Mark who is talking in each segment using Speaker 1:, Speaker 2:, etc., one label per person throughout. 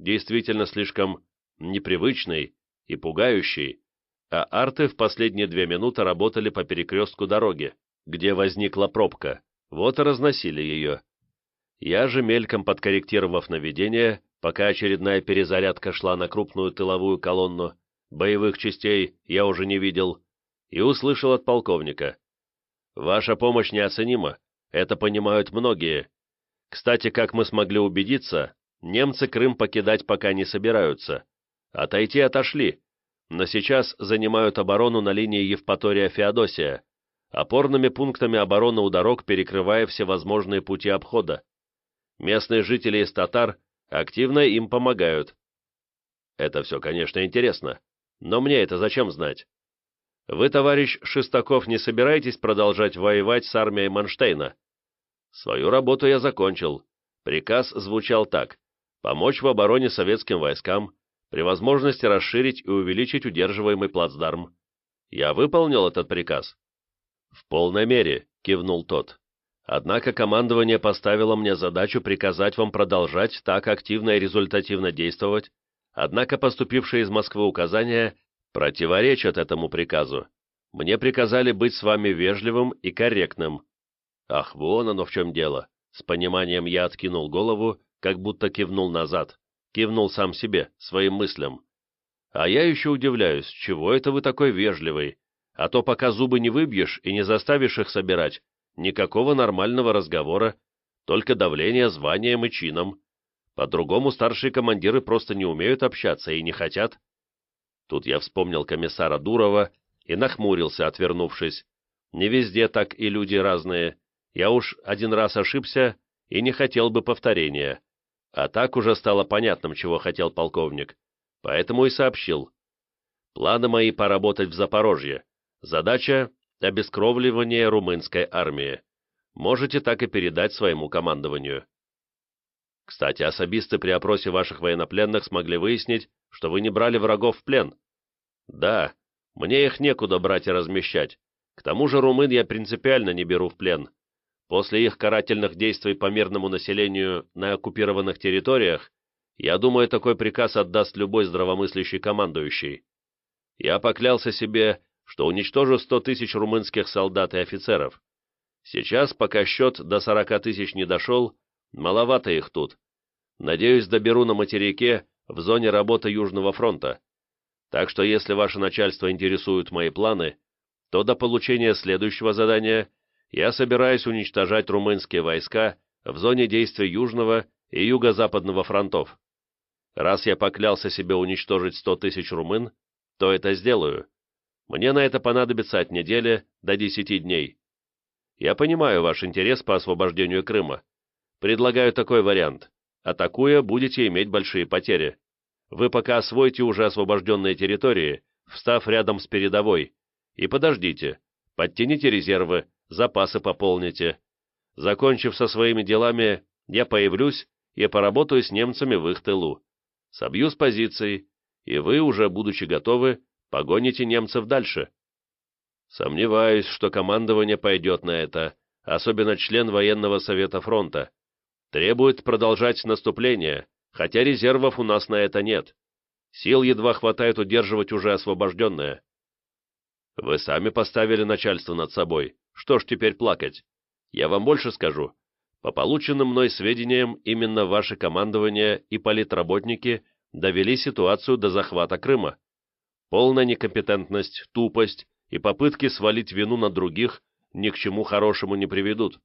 Speaker 1: действительно слишком непривычный и пугающий, а арты в последние две минуты работали по перекрестку дороги, где возникла пробка, вот и разносили ее. Я же, мельком подкорректировав наведение, пока очередная перезарядка шла на крупную тыловую колонну, боевых частей я уже не видел, и услышал от полковника. «Ваша помощь неоценима, это понимают многие. Кстати, как мы смогли убедиться, немцы Крым покидать пока не собираются. Отойти отошли, но сейчас занимают оборону на линии Евпатория-Феодосия, опорными пунктами обороны у дорог перекрывая всевозможные пути обхода. Местные жители из татар активно им помогают. Это все, конечно, интересно, но мне это зачем знать? Вы, товарищ Шестаков, не собираетесь продолжать воевать с армией Манштейна? Свою работу я закончил. Приказ звучал так. Помочь в обороне советским войскам, при возможности расширить и увеличить удерживаемый плацдарм. Я выполнил этот приказ. В полной мере, кивнул тот. Однако командование поставило мне задачу приказать вам продолжать так активно и результативно действовать, однако поступившие из Москвы указания противоречат этому приказу. Мне приказали быть с вами вежливым и корректным. Ах, вон оно в чем дело. С пониманием я откинул голову, как будто кивнул назад. Кивнул сам себе, своим мыслям. А я еще удивляюсь, чего это вы такой вежливый? А то пока зубы не выбьешь и не заставишь их собирать, никакого нормального разговора, только давление званием и чином. По-другому старшие командиры просто не умеют общаться и не хотят. Тут я вспомнил комиссара Дурова и нахмурился, отвернувшись. Не везде так и люди разные. Я уж один раз ошибся и не хотел бы повторения. А так уже стало понятным, чего хотел полковник. Поэтому и сообщил. Планы мои поработать в Запорожье. Задача — обескровливание румынской армии. Можете так и передать своему командованию. Кстати, особисты при опросе ваших военнопленных смогли выяснить, что вы не брали врагов в плен. Да, мне их некуда брать и размещать. К тому же румын я принципиально не беру в плен. После их карательных действий по мирному населению на оккупированных территориях, я думаю, такой приказ отдаст любой здравомыслящий командующий. Я поклялся себе, что уничтожу 100 тысяч румынских солдат и офицеров. Сейчас, пока счет до 40 тысяч не дошел, маловато их тут. Надеюсь, доберу на материке в зоне работы Южного фронта. Так что если ваше начальство интересуют мои планы, то до получения следующего задания я собираюсь уничтожать румынские войска в зоне действия Южного и Юго-Западного фронтов. Раз я поклялся себе уничтожить 100 тысяч румын, то это сделаю. Мне на это понадобится от недели до 10 дней. Я понимаю ваш интерес по освобождению Крыма. Предлагаю такой вариант. Атакуя, будете иметь большие потери. Вы пока освоите уже освобожденные территории, встав рядом с передовой, и подождите, подтяните резервы, запасы пополните. Закончив со своими делами, я появлюсь и поработаю с немцами в их тылу. Собью с позиций, и вы, уже будучи готовы, погоните немцев дальше. Сомневаюсь, что командование пойдет на это, особенно член военного совета фронта. Требует продолжать наступление, хотя резервов у нас на это нет. Сил едва хватает удерживать уже освобожденное. Вы сами поставили начальство над собой. Что ж теперь плакать? Я вам больше скажу. По полученным мной сведениям, именно ваше командование и политработники довели ситуацию до захвата Крыма. Полная некомпетентность, тупость и попытки свалить вину на других ни к чему хорошему не приведут.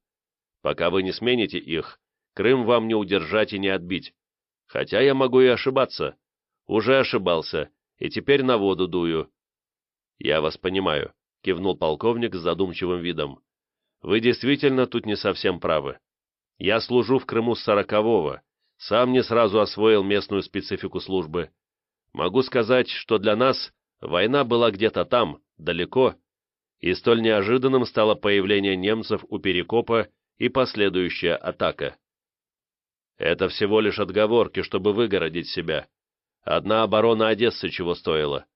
Speaker 1: Пока вы не смените их, Крым вам не удержать и не отбить. Хотя я могу и ошибаться. Уже ошибался, и теперь на воду дую. Я вас понимаю кивнул полковник с задумчивым видом. Вы действительно тут не совсем правы. Я служу в Крыму с сорокового, сам не сразу освоил местную специфику службы. Могу сказать, что для нас война была где-то там, далеко, и столь неожиданным стало появление немцев у Перекопа и последующая атака. Это всего лишь отговорки, чтобы выгородить себя. Одна оборона Одессы чего стоила.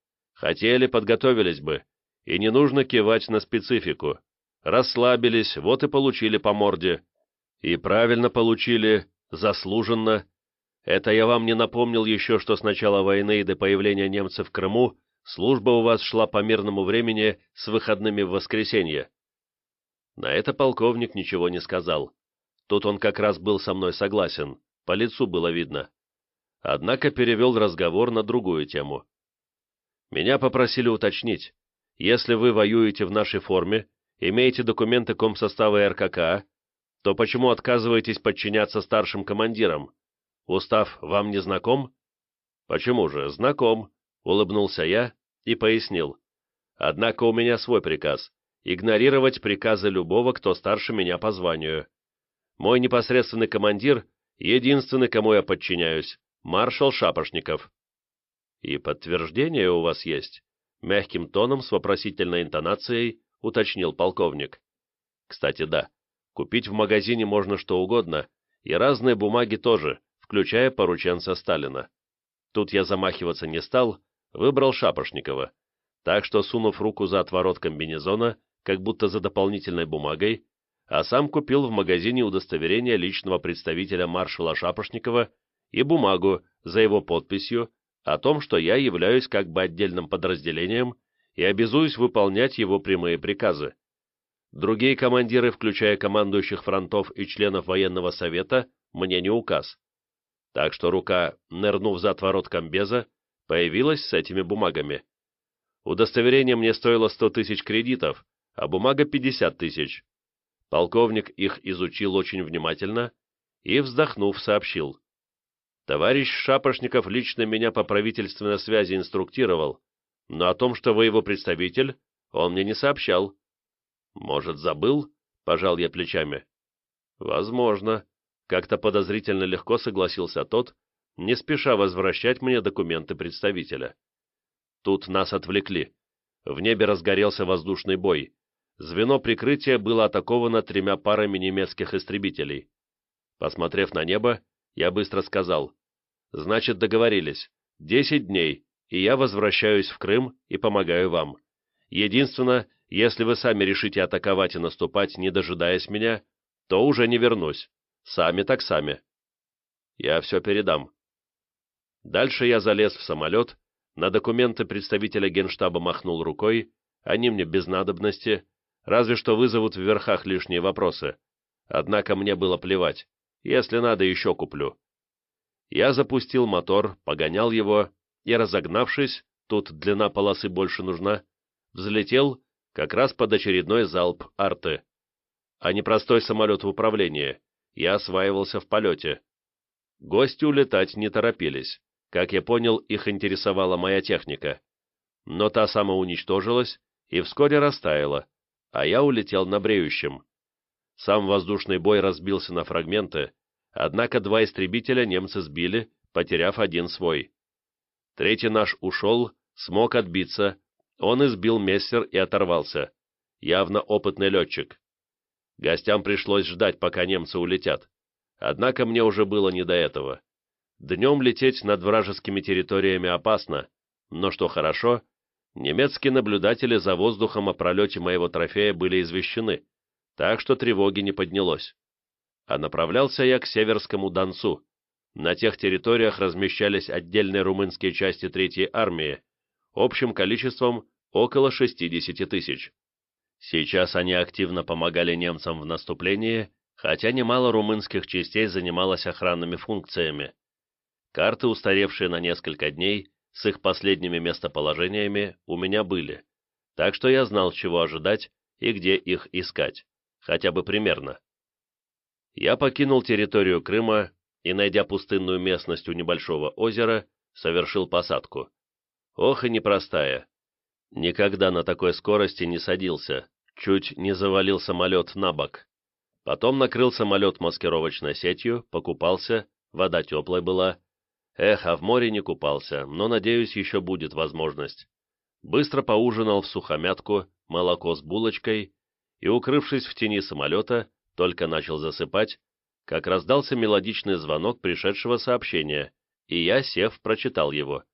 Speaker 1: Хотели, подготовились бы, и не нужно кивать на специфику. Расслабились, вот и получили по морде. И правильно получили, заслуженно. Это я вам не напомнил еще, что с начала войны и до появления немцев в Крыму служба у вас шла по мирному времени с выходными в воскресенье. На это полковник ничего не сказал. Тут он как раз был со мной согласен, по лицу было видно. Однако перевел разговор на другую тему. Меня попросили уточнить, если вы воюете в нашей форме, имеете документы комсостава РКК, то почему отказываетесь подчиняться старшим командирам? Устав вам не знаком? Почему же, знаком, улыбнулся я и пояснил. Однако у меня свой приказ — игнорировать приказы любого, кто старше меня по званию. Мой непосредственный командир — единственный, кому я подчиняюсь, маршал Шапошников. И подтверждение у вас есть? Мягким тоном с вопросительной интонацией уточнил полковник. Кстати, да, купить в магазине можно что угодно, и разные бумаги тоже, включая порученца Сталина. Тут я замахиваться не стал, выбрал Шапошникова. Так что, сунув руку за отворот комбинезона, как будто за дополнительной бумагой, а сам купил в магазине удостоверение личного представителя маршала Шапошникова и бумагу за его подписью о том, что я являюсь как бы отдельным подразделением и обязуюсь выполнять его прямые приказы. Другие командиры, включая командующих фронтов и членов военного совета, мне не указ. Так что рука, нырнув за отворот комбеза, появилась с этими бумагами. Удостоверение мне стоило 100 тысяч кредитов, а бумага 50 тысяч. Полковник их изучил очень внимательно и, вздохнув, сообщил. Товарищ Шапошников лично меня по правительственной связи инструктировал, но о том, что вы его представитель, он мне не сообщал. Может, забыл? Пожал я плечами. Возможно. Как-то подозрительно легко согласился тот, не спеша возвращать мне документы представителя. Тут нас отвлекли. В небе разгорелся воздушный бой. Звено прикрытия было атаковано тремя парами немецких истребителей. Посмотрев на небо, я быстро сказал, «Значит, договорились. Десять дней, и я возвращаюсь в Крым и помогаю вам. Единственное, если вы сами решите атаковать и наступать, не дожидаясь меня, то уже не вернусь. Сами так сами. Я все передам». Дальше я залез в самолет, на документы представителя генштаба махнул рукой, они мне без надобности, разве что вызовут в верхах лишние вопросы. Однако мне было плевать. Если надо, еще куплю. Я запустил мотор, погонял его, и, разогнавшись, тут длина полосы больше нужна, взлетел как раз под очередной залп арты. А непростой самолет в управлении, я осваивался в полете. Гости улетать не торопились. Как я понял, их интересовала моя техника. Но та самоуничтожилась и вскоре растаяла, а я улетел на бреющем. Сам воздушный бой разбился на фрагменты, однако два истребителя немцы сбили, потеряв один свой. Третий наш ушел, смог отбиться, он избил мессер и оторвался. Явно опытный летчик. Гостям пришлось ждать, пока немцы улетят. Однако мне уже было не до этого. Днем лететь над вражескими территориями опасно, но что хорошо, немецкие наблюдатели за воздухом о пролете моего трофея были извещены, так что тревоги не поднялось. А направлялся я к Северскому Донцу. На тех территориях размещались отдельные румынские части Третьей армии, общим количеством около 60 тысяч. Сейчас они активно помогали немцам в наступлении, хотя немало румынских частей занималось охранными функциями. Карты, устаревшие на несколько дней, с их последними местоположениями, у меня были, так что я знал, чего ожидать и где их искать хотя бы примерно. Я покинул территорию Крыма и, найдя пустынную местность у небольшого озера, совершил посадку. Ох и непростая. Никогда на такой скорости не садился, чуть не завалил самолет на бок. Потом накрыл самолет маскировочной сетью, покупался, вода теплая была. Эх, а в море не купался, но, надеюсь, еще будет возможность. Быстро поужинал в сухомятку, молоко с булочкой и, укрывшись в тени самолета, только начал засыпать, как раздался мелодичный звонок пришедшего сообщения, и я, сев, прочитал его.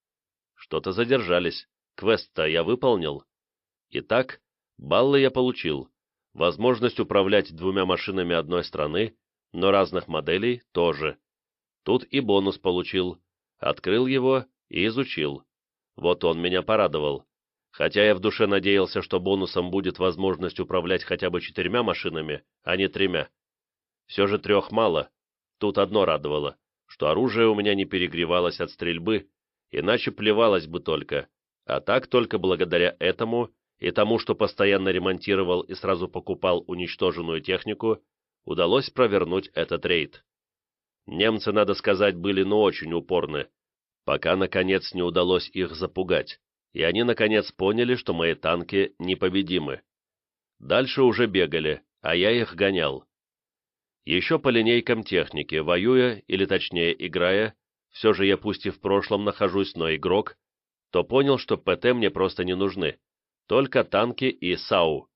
Speaker 1: Что-то задержались, квест-то я выполнил. Итак, баллы я получил, возможность управлять двумя машинами одной страны, но разных моделей тоже. Тут и бонус получил. Открыл его и изучил. Вот он меня порадовал. Хотя я в душе надеялся, что бонусом будет возможность управлять хотя бы четырьмя машинами, а не тремя. Все же трех мало. Тут одно радовало, что оружие у меня не перегревалось от стрельбы, иначе плевалось бы только. А так только благодаря этому и тому, что постоянно ремонтировал и сразу покупал уничтоженную технику, удалось провернуть этот рейд. Немцы, надо сказать, были ну очень упорны, пока, наконец, не удалось их запугать, и они, наконец, поняли, что мои танки непобедимы. Дальше уже бегали, а я их гонял. Еще по линейкам техники, воюя, или точнее играя, все же я пусть и в прошлом нахожусь, но игрок, то понял, что ПТ мне просто не нужны, только танки и САУ.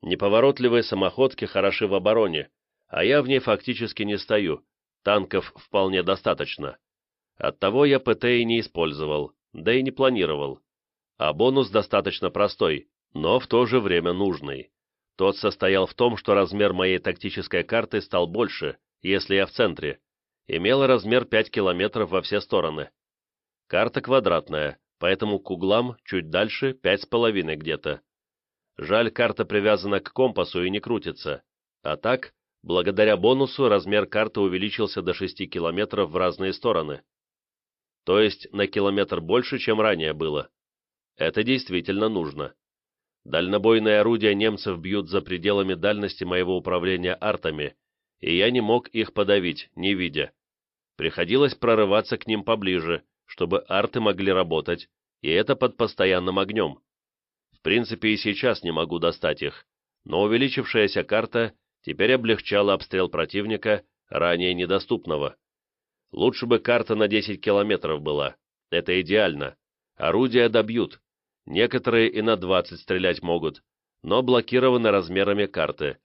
Speaker 1: Неповоротливые самоходки хороши в обороне, а я в ней фактически не стою, танков вполне достаточно. Оттого я ПТ и не использовал, да и не планировал. А бонус достаточно простой, но в то же время нужный. Тот состоял в том, что размер моей тактической карты стал больше, если я в центре. Имела размер 5 километров во все стороны. Карта квадратная, поэтому к углам чуть дальше 5,5 где-то. Жаль, карта привязана к компасу и не крутится. А так, благодаря бонусу, размер карты увеличился до 6 километров в разные стороны то есть на километр больше, чем ранее было. Это действительно нужно. Дальнобойные орудия немцев бьют за пределами дальности моего управления артами, и я не мог их подавить, не видя. Приходилось прорываться к ним поближе, чтобы арты могли работать, и это под постоянным огнем. В принципе, и сейчас не могу достать их, но увеличившаяся карта теперь облегчала обстрел противника, ранее недоступного. Лучше бы карта на 10 километров была. Это идеально. Орудия добьют. Некоторые и на 20 стрелять могут, но блокированы размерами карты.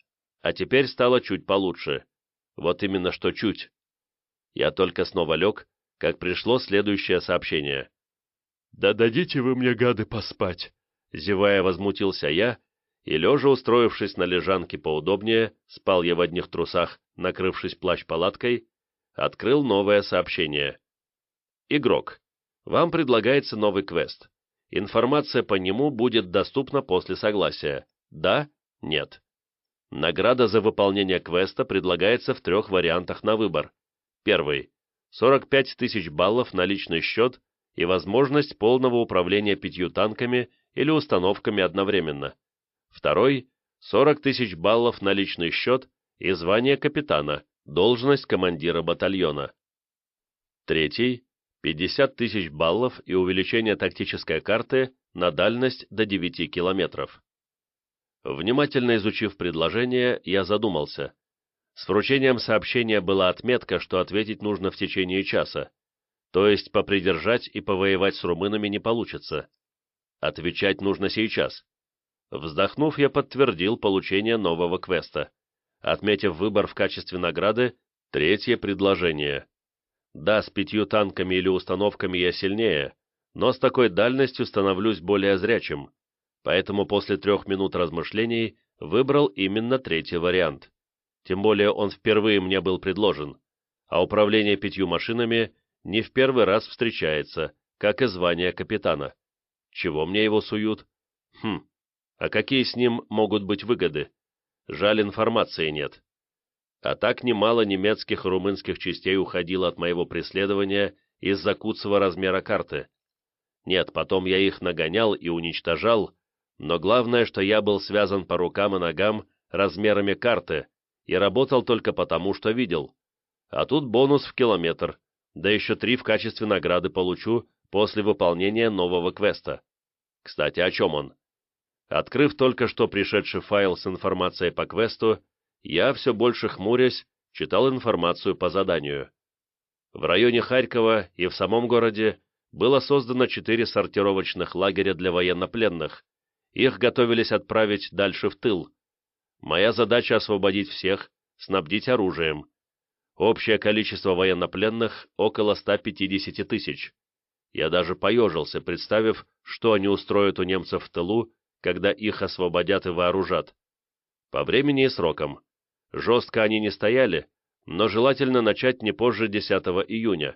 Speaker 1: А теперь стало чуть получше. Вот именно что чуть. Я только снова лег, как пришло следующее сообщение. «Да дадите вы мне, гады, поспать!» Зевая, возмутился я, и, лежа устроившись на лежанке поудобнее, спал я в одних трусах, накрывшись плащ-палаткой, открыл новое сообщение. Игрок. Вам предлагается новый квест. Информация по нему будет доступна после согласия. Да? Нет. Награда за выполнение квеста предлагается в трех вариантах на выбор. Первый. 45 тысяч баллов на личный счет и возможность полного управления пятью танками или установками одновременно. Второй. 40 тысяч баллов на личный счет и звание капитана должность командира батальона. Третий – 50 тысяч баллов и увеличение тактической карты на дальность до 9 километров. Внимательно изучив предложение, я задумался. С вручением сообщения была отметка, что ответить нужно в течение часа, то есть попридержать и повоевать с румынами не получится. Отвечать нужно сейчас. Вздохнув, я подтвердил получение нового квеста отметив выбор в качестве награды третье предложение. Да, с пятью танками или установками я сильнее, но с такой дальностью становлюсь более зрячим, поэтому после трех минут размышлений выбрал именно третий вариант. Тем более он впервые мне был предложен, а управление пятью машинами не в первый раз встречается, как и звание капитана. Чего мне его суют? Хм, а какие с ним могут быть выгоды? Жаль, информации нет. А так немало немецких и румынских частей уходило от моего преследования из-за куцого размера карты. Нет, потом я их нагонял и уничтожал, но главное, что я был связан по рукам и ногам размерами карты и работал только потому, что видел. А тут бонус в километр, да еще три в качестве награды получу после выполнения нового квеста. Кстати, о чем он? Открыв только что пришедший файл с информацией по квесту, я, все больше хмурясь, читал информацию по заданию. В районе Харькова и в самом городе было создано четыре сортировочных лагеря для военнопленных. Их готовились отправить дальше в тыл. Моя задача освободить всех, снабдить оружием. Общее количество военнопленных – около 150 тысяч. Я даже поежился, представив, что они устроят у немцев в тылу, когда их освободят и вооружат. По времени и срокам. Жестко они не стояли, но желательно начать не позже 10 июня.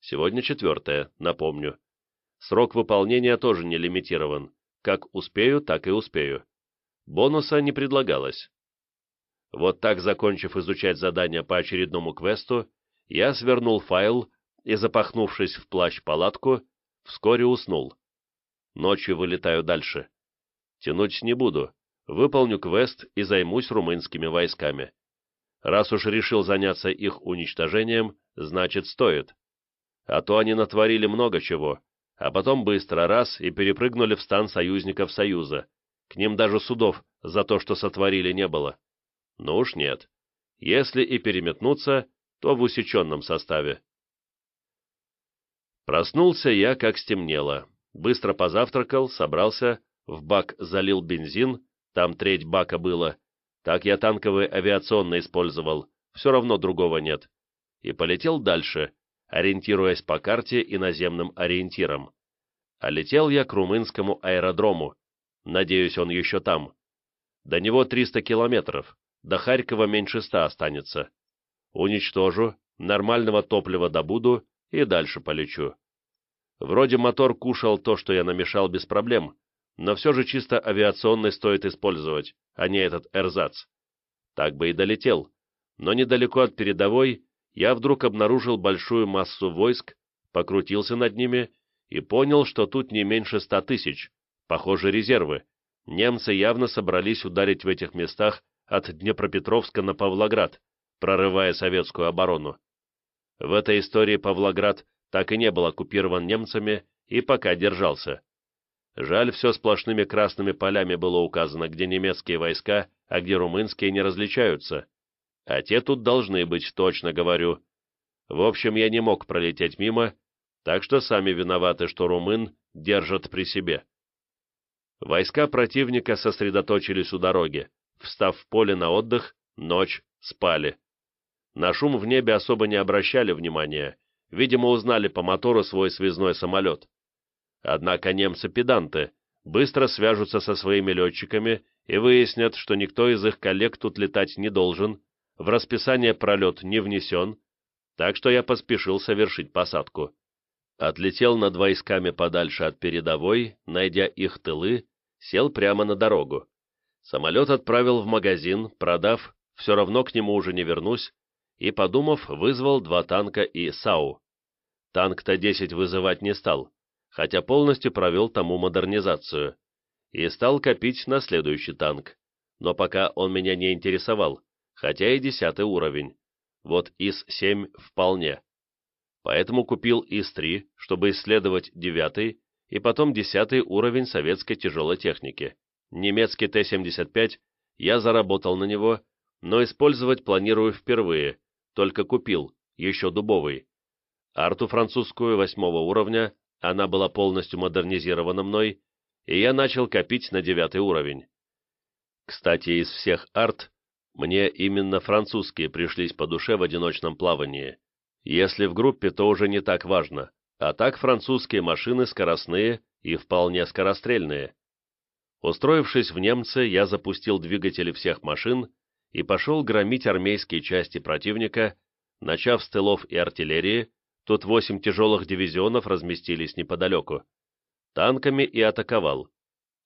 Speaker 1: Сегодня 4, напомню. Срок выполнения тоже не лимитирован. Как успею, так и успею. Бонуса не предлагалось. Вот так, закончив изучать задание по очередному квесту, я свернул файл и, запахнувшись в плащ-палатку, вскоре уснул. Ночью вылетаю дальше. Тянуть не буду, выполню квест и займусь румынскими войсками. Раз уж решил заняться их уничтожением, значит стоит. А то они натворили много чего, а потом быстро раз и перепрыгнули в стан союзников Союза. К ним даже судов за то, что сотворили, не было. Ну уж нет. Если и переметнуться, то в усеченном составе. Проснулся я, как стемнело. Быстро позавтракал, собрался, в бак залил бензин, там треть бака было. Так я танковый авиационно использовал, все равно другого нет. И полетел дальше, ориентируясь по карте и наземным ориентирам. А летел я к румынскому аэродрому. Надеюсь, он еще там. До него 300 километров, до Харькова меньше ста останется. Уничтожу, нормального топлива добуду и дальше полечу. Вроде мотор кушал то, что я намешал без проблем, но все же чисто авиационный стоит использовать, а не этот эрзац. Так бы и долетел, но недалеко от передовой я вдруг обнаружил большую массу войск, покрутился над ними и понял, что тут не меньше ста тысяч, похоже, резервы. Немцы явно собрались ударить в этих местах от Днепропетровска на Павлоград, прорывая советскую оборону. В этой истории Павлоград так и не был оккупирован немцами и пока держался. Жаль, все сплошными красными полями было указано, где немецкие войска, а где румынские не различаются. А те тут должны быть, точно говорю. В общем, я не мог пролететь мимо, так что сами виноваты, что румын держат при себе. Войска противника сосредоточились у дороги, встав в поле на отдых, ночь, спали. На шум в небе особо не обращали внимания, видимо, узнали по мотору свой связной самолет. Однако немцы-педанты быстро свяжутся со своими летчиками и выяснят, что никто из их коллег тут летать не должен, в расписание пролет не внесен, так что я поспешил совершить посадку. Отлетел над войсками подальше от передовой, найдя их тылы, сел прямо на дорогу. Самолет отправил в магазин, продав, все равно к нему уже не вернусь, и, подумав, вызвал два танка и САУ. Танк Т-10 вызывать не стал, хотя полностью провел тому модернизацию, и стал копить на следующий танк, но пока он меня не интересовал, хотя и десятый уровень. Вот ИС-7 вполне. Поэтому купил ИС-3, чтобы исследовать девятый и потом десятый уровень советской тяжелой техники. Немецкий Т-75, я заработал на него, но использовать планирую впервые, только купил, еще дубовый. Арту французскую восьмого уровня, она была полностью модернизирована мной, и я начал копить на девятый уровень. Кстати, из всех арт, мне именно французские пришлись по душе в одиночном плавании. Если в группе, то уже не так важно, а так французские машины скоростные и вполне скорострельные. Устроившись в немцы, я запустил двигатели всех машин и пошел громить армейские части противника, начав с тылов и артиллерии, тут восемь тяжелых дивизионов разместились неподалеку, танками и атаковал.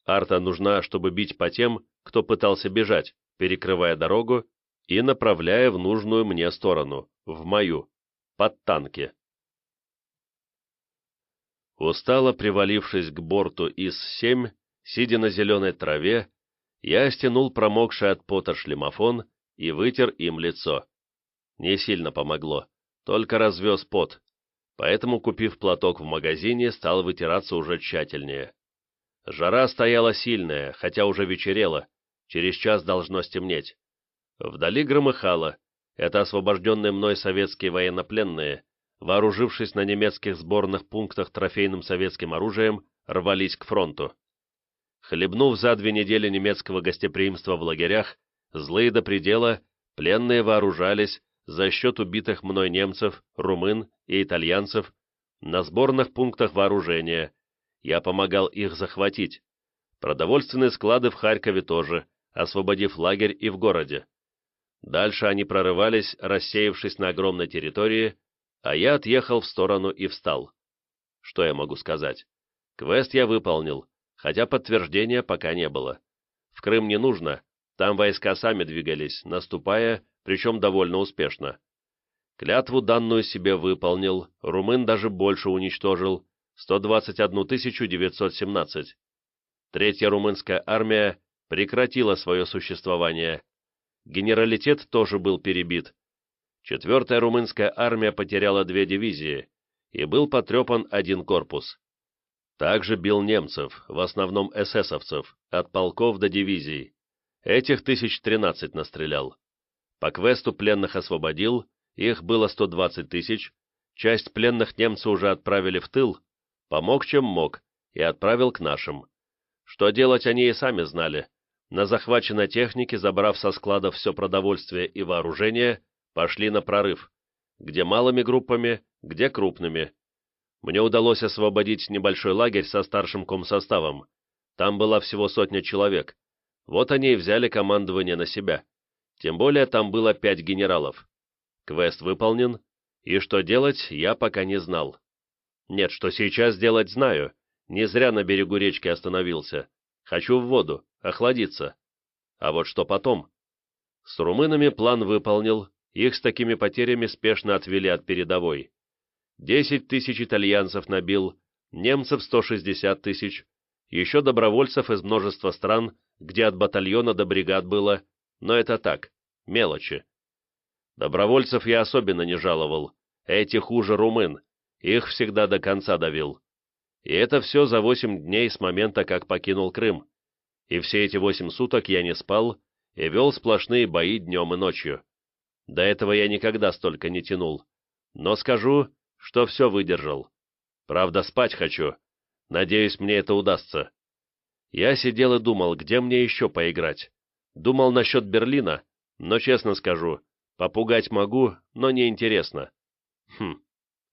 Speaker 1: Арта нужна, чтобы бить по тем, кто пытался бежать, перекрывая дорогу и направляя в нужную мне сторону, в мою, под танки. Устало привалившись к борту ИС-7, Сидя на зеленой траве, я стянул промокший от пота шлемофон и вытер им лицо. Не сильно помогло, только развез пот, поэтому, купив платок в магазине, стал вытираться уже тщательнее. Жара стояла сильная, хотя уже вечерело, через час должно стемнеть. Вдали громыхало, это освобожденные мной советские военнопленные, вооружившись на немецких сборных пунктах трофейным советским оружием, рвались к фронту. Хлебнув за две недели немецкого гостеприимства в лагерях, злые до предела, пленные вооружались за счет убитых мной немцев, румын и итальянцев на сборных пунктах вооружения. Я помогал их захватить. Продовольственные склады в Харькове тоже, освободив лагерь и в городе. Дальше они прорывались, рассеявшись на огромной территории, а я отъехал в сторону и встал. Что я могу сказать? Квест я выполнил, хотя подтверждения пока не было. В Крым не нужно, там войска сами двигались, наступая, причем довольно успешно. Клятву данную себе выполнил, румын даже больше уничтожил, 121 917. Третья румынская армия прекратила свое существование. Генералитет тоже был перебит. Четвертая румынская армия потеряла две дивизии, и был потрепан один корпус. Также бил немцев, в основном эсэсовцев, от полков до дивизий. Этих тысяч тринадцать настрелял. По квесту пленных освободил, их было 120 тысяч, часть пленных немцы уже отправили в тыл, помог чем мог, и отправил к нашим. Что делать они и сами знали. На захваченной технике, забрав со складов все продовольствие и вооружение, пошли на прорыв, где малыми группами, где крупными. Мне удалось освободить небольшой лагерь со старшим комсоставом. Там была всего сотня человек. Вот они и взяли командование на себя. Тем более там было пять генералов. Квест выполнен, и что делать, я пока не знал. Нет, что сейчас делать, знаю. Не зря на берегу речки остановился. Хочу в воду, охладиться. А вот что потом? С румынами план выполнил, их с такими потерями спешно отвели от передовой. Десять тысяч итальянцев набил, немцев 160 тысяч, еще добровольцев из множества стран, где от батальона до бригад было, но это так, мелочи. Добровольцев я особенно не жаловал, эти хуже румын, их всегда до конца давил. И это все за восемь дней с момента, как покинул Крым. И все эти восемь суток я не спал и вел сплошные бои днем и ночью. До этого я никогда столько не тянул. Но скажу, что все выдержал. Правда, спать хочу. Надеюсь, мне это удастся. Я сидел и думал, где мне еще поиграть. Думал насчет Берлина, но, честно скажу, попугать могу, но не интересно. Хм,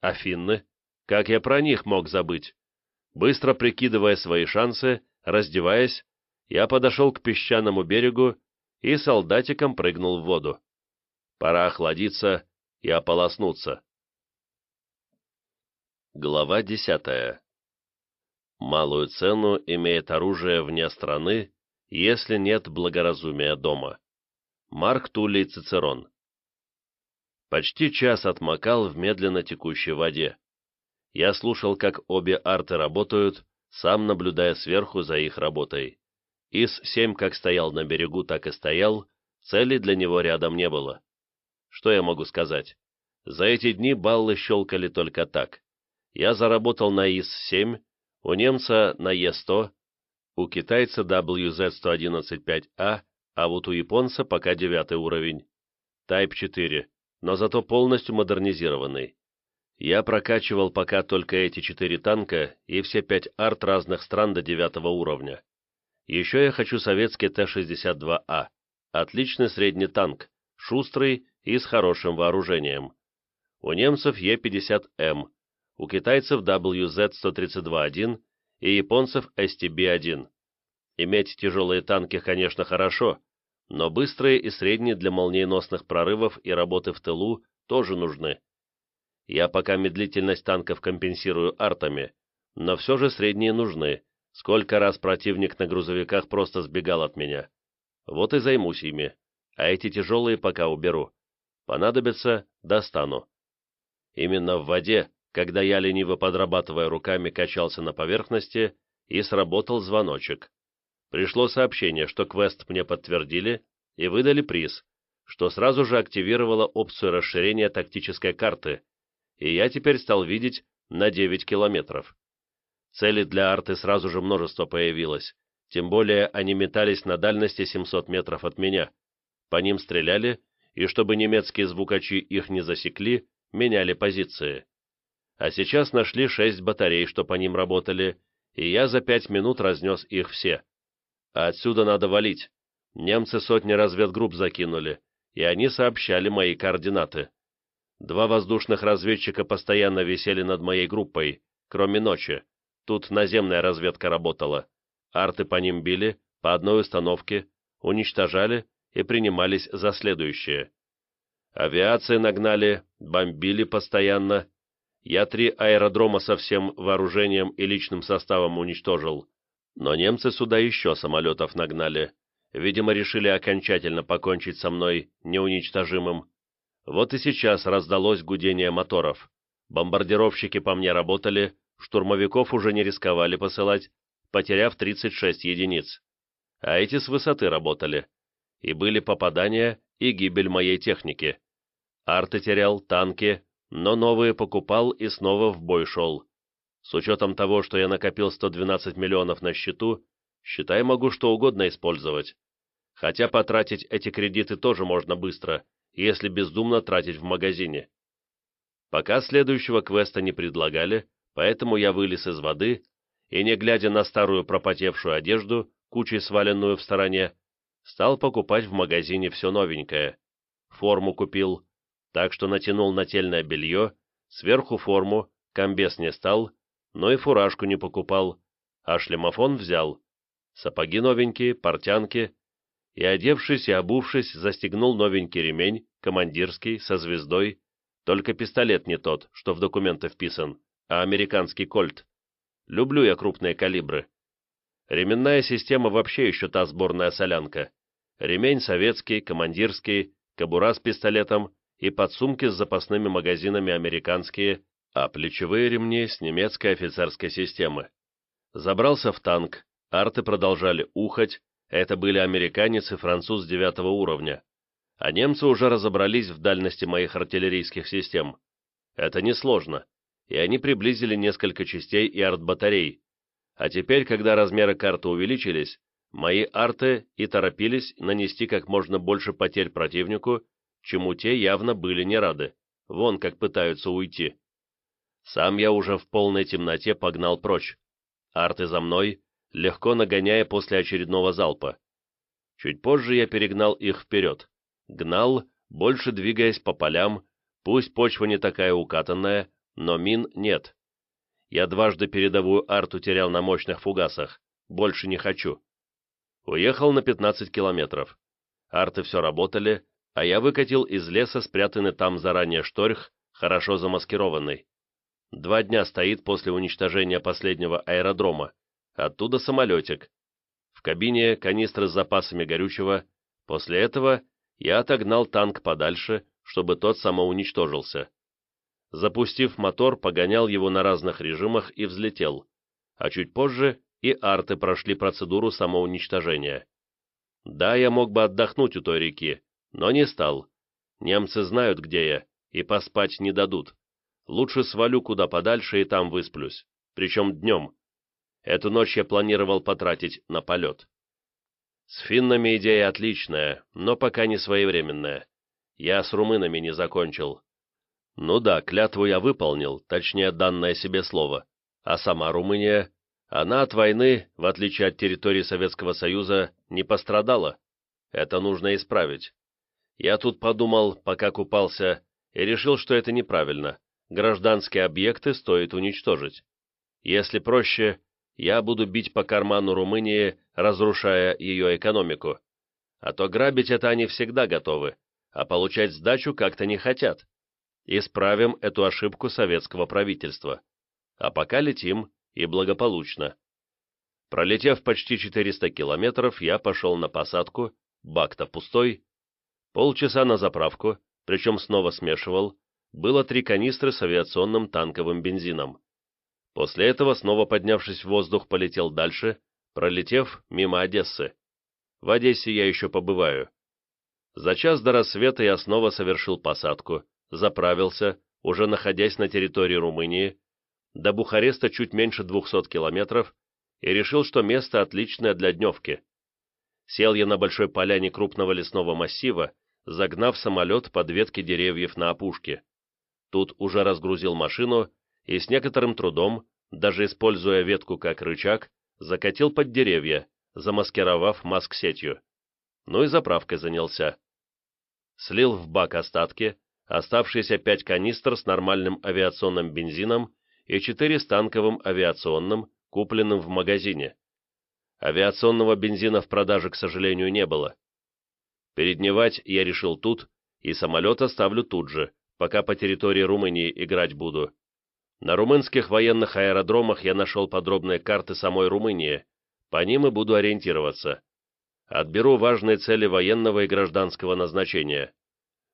Speaker 1: а финны? Как я про них мог забыть? Быстро прикидывая свои шансы, раздеваясь, я подошел к песчаному берегу и солдатиком прыгнул в воду. Пора охладиться и ополоснуться. Глава десятая. Малую цену имеет оружие вне страны, если нет благоразумия дома. Марк Тулей Цицерон. Почти час отмокал в медленно текущей воде. Я слушал, как обе арты работают, сам наблюдая сверху за их работой. ИС-7 как стоял на берегу, так и стоял, цели для него рядом не было. Что я могу сказать? За эти дни баллы щелкали только так я заработал на ИС-7, у немца на Е-100, у китайца WZ-111-5A, а вот у японца пока девятый уровень. Type 4, но зато полностью модернизированный. Я прокачивал пока только эти четыре танка и все пять арт разных стран до девятого уровня. Еще я хочу советский Т-62А. Отличный средний танк, шустрый и с хорошим вооружением. У немцев Е-50М, у китайцев WZ-132-1 и японцев STB-1. Иметь тяжелые танки, конечно, хорошо, но быстрые и средние для молниеносных прорывов и работы в тылу тоже нужны. Я пока медлительность танков компенсирую артами, но все же средние нужны, сколько раз противник на грузовиках просто сбегал от меня. Вот и займусь ими, а эти тяжелые пока уберу. Понадобится — достану. Именно в воде когда я, лениво подрабатывая руками, качался на поверхности, и сработал звоночек. Пришло сообщение, что квест мне подтвердили и выдали приз, что сразу же активировало опцию расширения тактической карты, и я теперь стал видеть на 9 километров. Цели для арты сразу же множество появилось, тем более они метались на дальности 700 метров от меня. По ним стреляли, и чтобы немецкие звукачи их не засекли, меняли позиции а сейчас нашли шесть батарей, что по ним работали, и я за пять минут разнес их все. А отсюда надо валить. Немцы сотни разведгрупп закинули, и они сообщали мои координаты. Два воздушных разведчика постоянно висели над моей группой, кроме ночи. Тут наземная разведка работала. Арты по ним били, по одной установке, уничтожали и принимались за следующее. Авиации нагнали, бомбили постоянно. Я три аэродрома со всем вооружением и личным составом уничтожил. Но немцы сюда еще самолетов нагнали. Видимо, решили окончательно покончить со мной неуничтожимым. Вот и сейчас раздалось гудение моторов. Бомбардировщики по мне работали, штурмовиков уже не рисковали посылать, потеряв 36 единиц. А эти с высоты работали. И были попадания и гибель моей техники. Арты терял, танки, но новые покупал и снова в бой шел. С учетом того, что я накопил 112 миллионов на счету, считай, могу что угодно использовать. Хотя потратить эти кредиты тоже можно быстро, если бездумно тратить в магазине. Пока следующего квеста не предлагали, поэтому я вылез из воды и, не глядя на старую пропотевшую одежду, кучей сваленную в стороне, стал покупать в магазине все новенькое. Форму купил, так что натянул нательное белье, сверху форму, комбез не стал, но и фуражку не покупал, а шлемофон взял. Сапоги новенькие, портянки, и, одевшись и обувшись, застегнул новенький ремень, командирский, со звездой, только пистолет не тот, что в документы вписан, а американский кольт. Люблю я крупные калибры. Ременная система вообще еще та сборная солянка. Ремень советский, командирский, кобура с пистолетом и подсумки с запасными магазинами американские, а плечевые ремни с немецкой офицерской системы. Забрался в танк, арты продолжали ухать, это были американец и француз девятого уровня а немцы уже разобрались в дальности моих артиллерийских систем. Это несложно, и они приблизили несколько частей и артбатарей. А теперь, когда размеры карты увеличились, мои арты и торопились нанести как можно больше потерь противнику, чему те явно были не рады, вон как пытаются уйти. Сам я уже в полной темноте погнал прочь. Арты за мной, легко нагоняя после очередного залпа. Чуть позже я перегнал их вперед. Гнал, больше двигаясь по полям, пусть почва не такая укатанная, но мин нет. Я дважды передовую арту терял на мощных фугасах, больше не хочу. Уехал на 15 километров. Арты все работали, а я выкатил из леса спрятанный там заранее шторх, хорошо замаскированный. Два дня стоит после уничтожения последнего аэродрома. Оттуда самолетик. В кабине канистры с запасами горючего. После этого я отогнал танк подальше, чтобы тот самоуничтожился. Запустив мотор, погонял его на разных режимах и взлетел, а чуть позже и арты прошли процедуру самоуничтожения. Да, я мог бы отдохнуть у той реки, но не стал. Немцы знают, где я, и поспать не дадут. Лучше свалю куда подальше и там высплюсь, причем днем. Эту ночь я планировал потратить на полет. С финнами идея отличная, но пока не своевременная. Я с румынами не закончил. Ну да, клятву я выполнил, точнее данное себе слово. А сама Румыния, она от войны, в отличие от территории Советского Союза, не пострадала. Это нужно исправить. Я тут подумал, пока купался, и решил, что это неправильно. Гражданские объекты стоит уничтожить. Если проще, я буду бить по карману Румынии, разрушая ее экономику. А то грабить это они всегда готовы, а получать сдачу как-то не хотят. Исправим эту ошибку советского правительства. А пока летим, и благополучно. Пролетев почти 400 километров, я пошел на посадку, бак-то пустой. Полчаса на заправку, причем снова смешивал, было три канистры с авиационным танковым бензином. После этого, снова поднявшись в воздух, полетел дальше, пролетев мимо Одессы. В Одессе я еще побываю. За час до рассвета я снова совершил посадку, заправился, уже находясь на территории Румынии, до Бухареста чуть меньше 200 километров, и решил, что место отличное для дневки. Сел я на большой поляне крупного лесного массива, загнав самолет под ветки деревьев на опушке. Тут уже разгрузил машину и с некоторым трудом, даже используя ветку как рычаг, закатил под деревья, замаскировав маск-сетью. Ну и заправкой занялся. Слил в бак остатки, оставшиеся пять канистр с нормальным авиационным бензином и четыре с танковым авиационным, купленным в магазине. Авиационного бензина в продаже, к сожалению, не было. Передневать я решил тут, и самолет оставлю тут же, пока по территории Румынии играть буду. На румынских военных аэродромах я нашел подробные карты самой Румынии, по ним и буду ориентироваться. Отберу важные цели военного и гражданского назначения.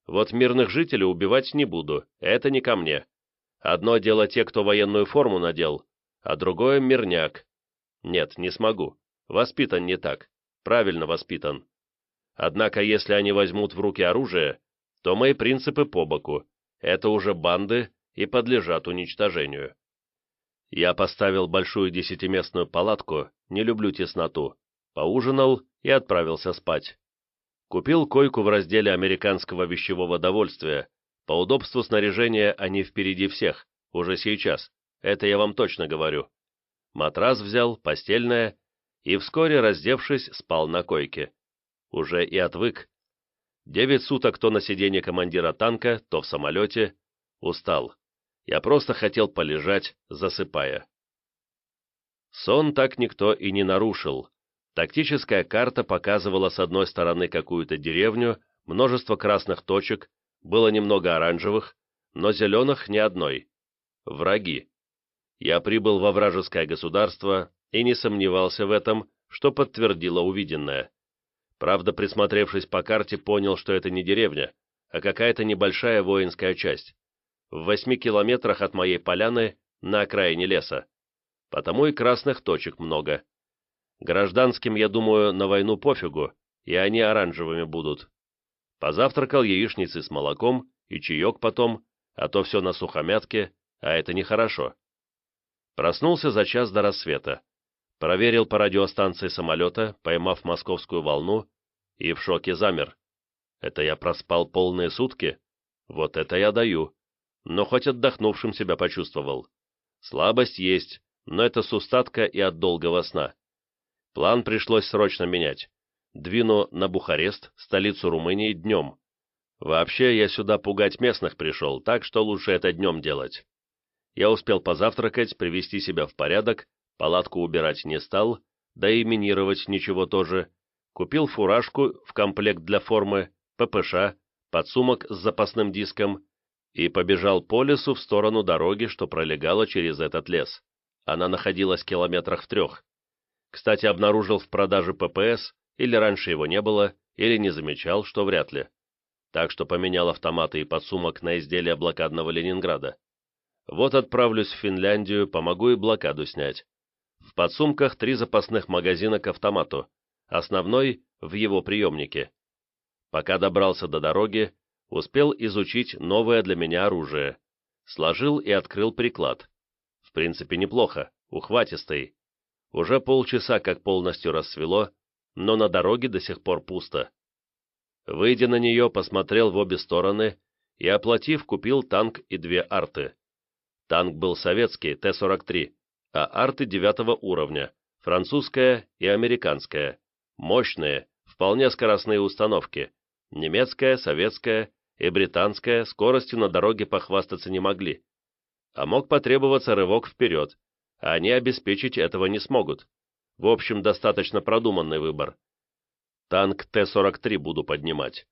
Speaker 1: Вот мирных жителей убивать не буду, это не ко мне. Одно дело те, кто военную форму надел, а другое — мирняк. Нет, не смогу. Воспитан не так. Правильно воспитан. Однако, если они возьмут в руки оружие, то мои принципы по боку. Это уже банды и подлежат уничтожению. Я поставил большую десятиместную палатку, не люблю тесноту, поужинал и отправился спать. Купил койку в разделе американского вещевого довольствия. По удобству снаряжения они впереди всех, уже сейчас, это я вам точно говорю. Матрас взял, постельное, и вскоре, раздевшись, спал на койке. Уже и отвык. Девять суток то на сиденье командира танка, то в самолете. Устал. Я просто хотел полежать, засыпая. Сон так никто и не нарушил. Тактическая карта показывала с одной стороны какую-то деревню, множество красных точек, было немного оранжевых, но зеленых ни одной. Враги. Я прибыл во вражеское государство и не сомневался в этом, что подтвердило увиденное. Правда, присмотревшись по карте, понял, что это не деревня, а какая-то небольшая воинская часть. В восьми километрах от моей поляны, на окраине леса. Потому и красных точек много. Гражданским, я думаю, на войну пофигу, и они оранжевыми будут. Позавтракал яичницей с молоком и чаек потом, а то все на сухомятке, а это нехорошо. Проснулся за час до рассвета. Проверил по радиостанции самолета, поймав московскую волну, и в шоке замер. Это я проспал полные сутки? Вот это я даю. Но хоть отдохнувшим себя почувствовал. Слабость есть, но это с устатка и от долгого сна. План пришлось срочно менять. Двину на Бухарест, столицу Румынии, днем. Вообще, я сюда пугать местных пришел, так что лучше это днем делать. Я успел позавтракать, привести себя в порядок, палатку убирать не стал, да и минировать ничего тоже, Купил фуражку в комплект для формы, ППШ, подсумок с запасным диском и побежал по лесу в сторону дороги, что пролегала через этот лес. Она находилась в километрах в трех. Кстати, обнаружил в продаже ППС, или раньше его не было, или не замечал, что вряд ли. Так что поменял автоматы и подсумок на изделия блокадного Ленинграда. Вот отправлюсь в Финляндию, помогу и блокаду снять. В подсумках три запасных магазина к автомату, основной в его приемнике. Пока добрался до дороги, успел изучить новое для меня оружие. Сложил и открыл приклад. В принципе, неплохо, ухватистый. Уже полчаса как полностью рассвело, но на дороге до сих пор пусто. Выйдя на нее, посмотрел в обе стороны и, оплатив, купил танк и две арты. Танк был советский, Т-43, а арты девятого уровня, французская и американская. Мощные, вполне скоростные установки, немецкая, советская и британская скоростью на дороге похвастаться не могли. А мог потребоваться рывок вперед, а они обеспечить этого не смогут. В общем, достаточно продуманный выбор. Танк Т-43 буду поднимать.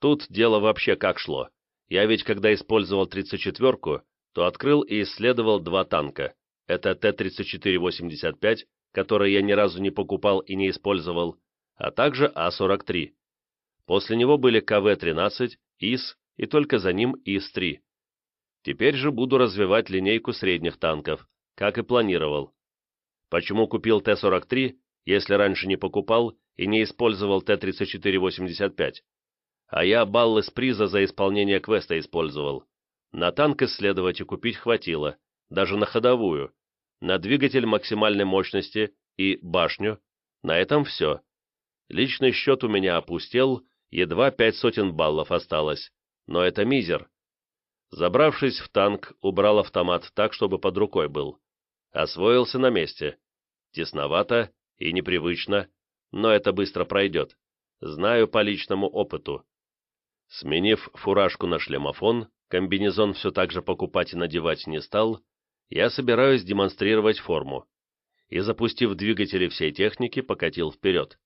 Speaker 1: Тут дело вообще как шло. Я ведь когда использовал 34-ку, то открыл и исследовал два танка. Это Т-34-85, который я ни разу не покупал и не использовал, а также А-43. После него были КВ-13, ИС и только за ним ИС-3. Теперь же буду развивать линейку средних танков, как и планировал. Почему купил Т-43, если раньше не покупал и не использовал Т-34-85? А я баллы с приза за исполнение квеста использовал. На танк исследовать и купить хватило, даже на ходовую, на двигатель максимальной мощности и башню. На этом все. Личный счет у меня опустел, едва пять сотен баллов осталось, но это мизер. Забравшись в танк, убрал автомат так, чтобы под рукой был. Освоился на месте. Тесновато и непривычно, но это быстро пройдет. Знаю по личному опыту. Сменив фуражку на шлемофон, комбинезон все так же покупать и надевать не стал, я собираюсь демонстрировать форму. И запустив двигатели всей техники, покатил вперед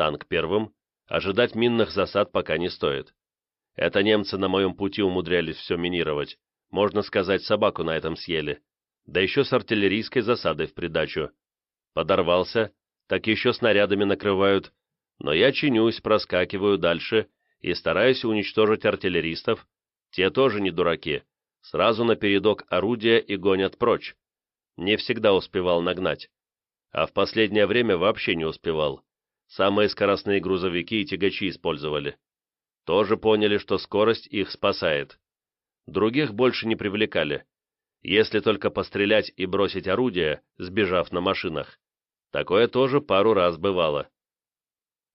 Speaker 1: танк первым, Ожидать минных засад пока не стоит. Это немцы на моем пути умудрялись все минировать. Можно сказать, собаку на этом съели. Да еще с артиллерийской засадой в придачу. Подорвался, так еще снарядами накрывают. Но я чинюсь, проскакиваю дальше и стараюсь уничтожить артиллеристов. Те тоже не дураки. Сразу на передок орудия и гонят прочь. Не всегда успевал нагнать. А в последнее время вообще не успевал. Самые скоростные грузовики и тягачи использовали. Тоже поняли, что скорость их спасает. Других больше не привлекали. Если только пострелять и бросить орудие, сбежав на машинах. Такое тоже пару раз бывало.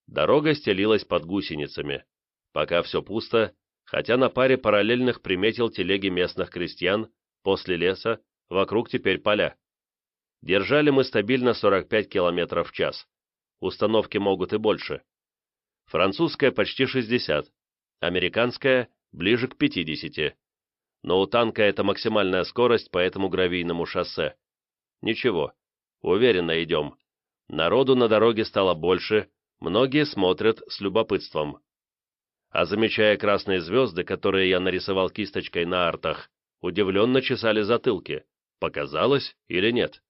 Speaker 1: Дорога стелилась под гусеницами. Пока все пусто, хотя на паре параллельных приметил телеги местных крестьян, после леса, вокруг теперь поля. Держали мы стабильно 45 км в час. Установки могут и больше. Французская почти 60, американская ближе к 50. Но у танка это максимальная скорость по этому гравийному шоссе. Ничего, уверенно идем. Народу на дороге стало больше, многие смотрят с любопытством. А замечая красные звезды, которые я нарисовал кисточкой на артах, удивленно чесали затылки. Показалось или нет?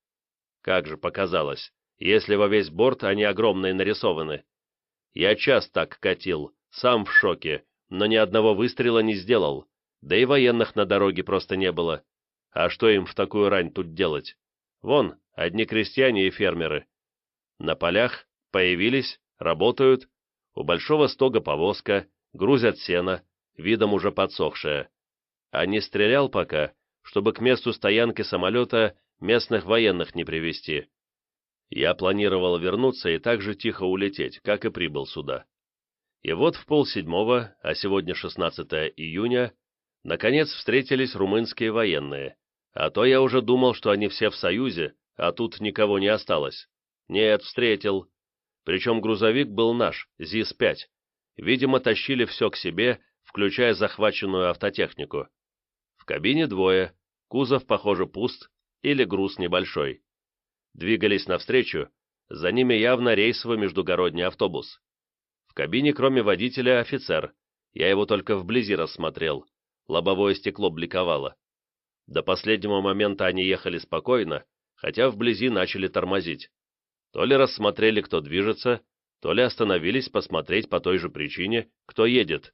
Speaker 1: Как же показалось, если во весь борт они огромные нарисованы. Я час так катил, сам в шоке, но ни одного выстрела не сделал, да и военных на дороге просто не было. А что им в такую рань тут делать? Вон, одни крестьяне и фермеры. На полях появились, работают, у большого стога повозка, грузят сено, видом уже подсохшее. А не стрелял пока, чтобы к месту стоянки самолета местных военных не привести. Я планировал вернуться и так же тихо улететь, как и прибыл сюда. И вот в полседьмого, а сегодня 16 июня, наконец встретились румынские военные, а то я уже думал, что они все в Союзе, а тут никого не осталось. Нет, встретил. Причем грузовик был наш, ЗИС-5. Видимо, тащили все к себе, включая захваченную автотехнику. В кабине двое, кузов, похоже, пуст, или груз небольшой. Двигались навстречу, за ними явно рейсовый междугородний автобус. В кабине, кроме водителя, офицер. Я его только вблизи рассмотрел. Лобовое стекло бликовало. До последнего момента они ехали спокойно, хотя вблизи начали тормозить. То ли рассмотрели, кто движется, то ли остановились посмотреть по той же причине, кто едет.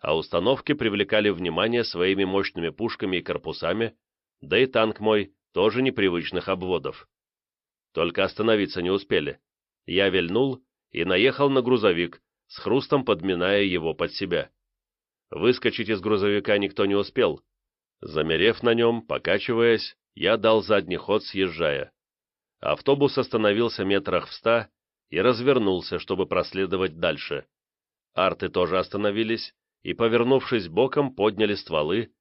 Speaker 1: А установки привлекали внимание своими мощными пушками и корпусами, да и танк мой тоже непривычных обводов. Только остановиться не успели. Я вильнул и наехал на грузовик, с хрустом подминая его под себя. Выскочить из грузовика никто не успел. Замерев на нем, покачиваясь, я дал задний ход, съезжая. Автобус остановился метрах в ста и развернулся, чтобы проследовать дальше. Арты тоже остановились и, повернувшись боком, подняли стволы.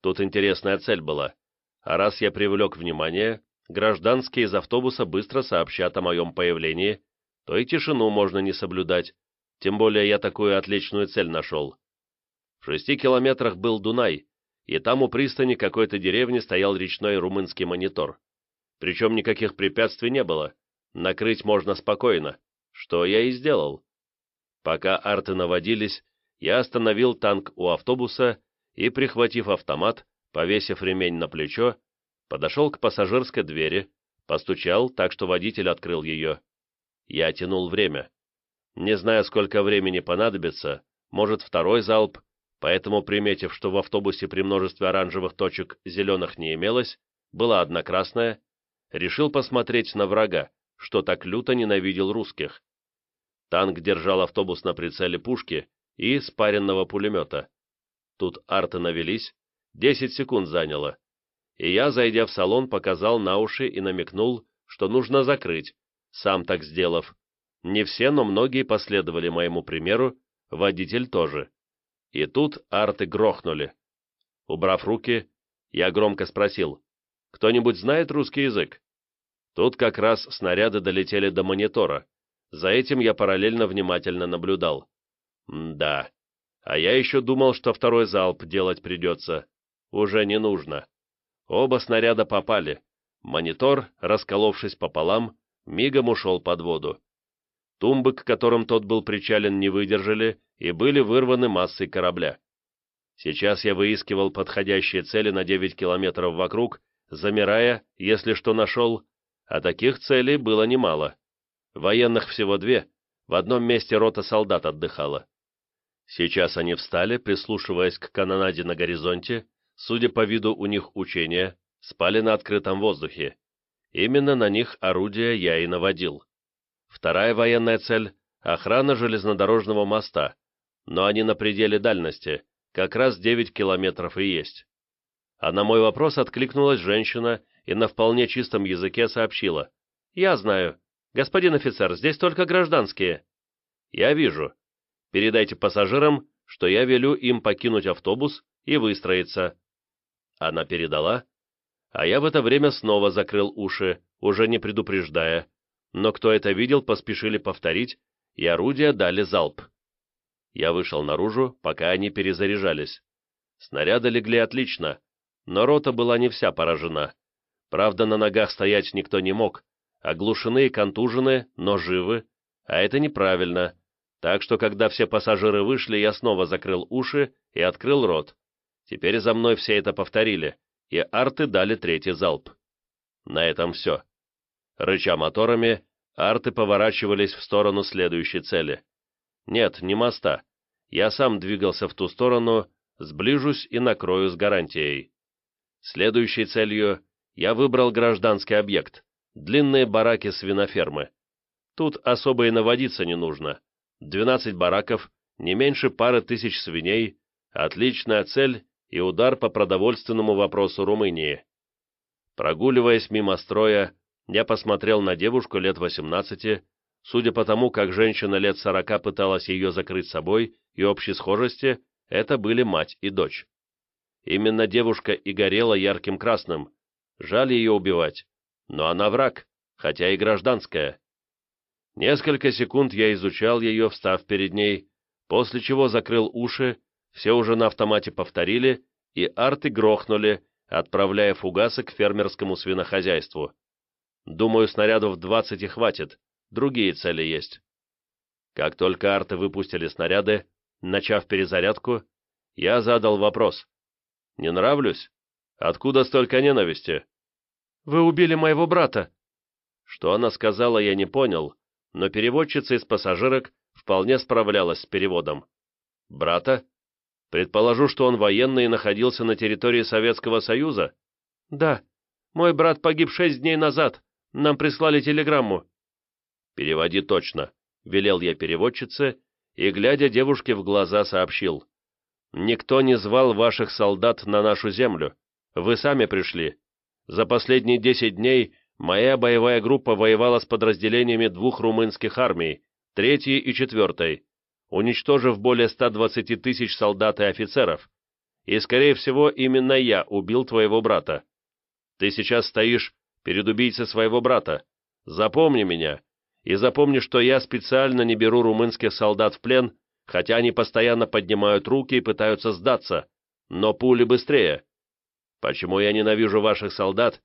Speaker 1: Тут интересная цель была. А раз я привлек внимание, гражданские из автобуса быстро сообщат о моем появлении, то и тишину можно не соблюдать, тем более я такую отличную цель нашел. В шести километрах был Дунай, и там у пристани какой-то деревни стоял речной румынский монитор. Причем никаких препятствий не было. Накрыть можно спокойно, что я и сделал. Пока арты наводились, я остановил танк у автобуса и, прихватив автомат, повесив ремень на плечо, подошел к пассажирской двери, постучал так, что водитель открыл ее. Я тянул время. Не зная, сколько времени понадобится, может, второй залп, поэтому, приметив, что в автобусе при множестве оранжевых точек зеленых не имелось, была одна красная, решил посмотреть на врага, что так люто ненавидел русских. Танк держал автобус на прицеле пушки и спаренного пулемета. Тут арты навелись, десять секунд заняло. И я, зайдя в салон, показал на уши и намекнул, что нужно закрыть, сам так сделав. Не все, но многие последовали моему примеру, водитель тоже. И тут арты грохнули. Убрав руки, я громко спросил, кто-нибудь знает русский язык? Тут как раз снаряды долетели до монитора. За этим я параллельно внимательно наблюдал. М да. А я еще думал, что второй залп делать придется. Уже не нужно. Оба снаряда попали. Монитор, расколовшись пополам, мигом ушел под воду. Тумбы, к которым тот был причален, не выдержали и были вырваны массой корабля. Сейчас я выискивал подходящие цели на 9 километров вокруг, замирая, если что нашел, а таких целей было немало. Военных всего две, в одном месте рота солдат отдыхала. Сейчас они встали, прислушиваясь к канонаде на горизонте, судя по виду у них учения, спали на открытом воздухе. Именно на них орудия я и наводил. Вторая военная цель — охрана железнодорожного моста, но они на пределе дальности, как раз 9 километров и есть. А на мой вопрос откликнулась женщина и на вполне чистом языке сообщила. «Я знаю. Господин офицер, здесь только гражданские». «Я вижу. Передайте пассажирам, что я велю им покинуть автобус и выстроиться». Она передала, а я в это время снова закрыл уши, уже не предупреждая, но кто это видел, поспешили повторить, и орудия дали залп. Я вышел наружу, пока они перезаряжались. Снаряды легли отлично, но рота была не вся поражена. Правда, на ногах стоять никто не мог, оглушены и контужены, но живы, а это неправильно. Так что, когда все пассажиры вышли, я снова закрыл уши и открыл рот. Теперь за мной все это повторили, и арты дали третий залп. На этом все. Рыча моторами, арты поворачивались в сторону следующей цели. Нет, не моста. Я сам двигался в ту сторону, сближусь и накрою с гарантией. Следующей целью я выбрал гражданский объект — длинные бараки свинофермы. Тут особо и наводиться не нужно. 12 бараков, не меньше пары тысяч свиней, отличная цель и удар по продовольственному вопросу Румынии. Прогуливаясь мимо строя, я посмотрел на девушку лет 18, Судя по тому, как женщина лет сорока пыталась ее закрыть собой и общей схожести, это были мать и дочь. Именно девушка и горела ярким красным. Жаль ее убивать. Но она враг, хотя и гражданская. Несколько секунд я изучал ее, встав перед ней, после чего закрыл уши, все уже на автомате повторили, и арты грохнули, отправляя фугасы к фермерскому свинохозяйству. Думаю, снарядов двадцать и хватит, другие цели есть. Как только арты выпустили снаряды, начав перезарядку, я задал вопрос. «Не нравлюсь? Откуда столько ненависти?» «Вы убили моего брата!» Что она сказала, я не понял, но переводчица из пассажирок вполне справлялась с переводом. «Брата? Предположу, что он военный и находился на территории Советского Союза?» «Да. Мой брат погиб шесть дней назад. Нам прислали телеграмму. «Переводи точно», — велел я переводчице, и, глядя девушке в глаза, сообщил. «Никто не звал ваших солдат на нашу землю. Вы сами пришли. За последние десять дней моя боевая группа воевала с подразделениями двух румынских армий, третьей и четвертой, уничтожив более 120 тысяч солдат и офицеров. И, скорее всего, именно я убил твоего брата. Ты сейчас стоишь перед убийцей своего брата. Запомни меня и запомни, что я специально не беру румынских солдат в плен, хотя они постоянно поднимают руки и пытаются сдаться, но пули быстрее. Почему я ненавижу ваших солдат?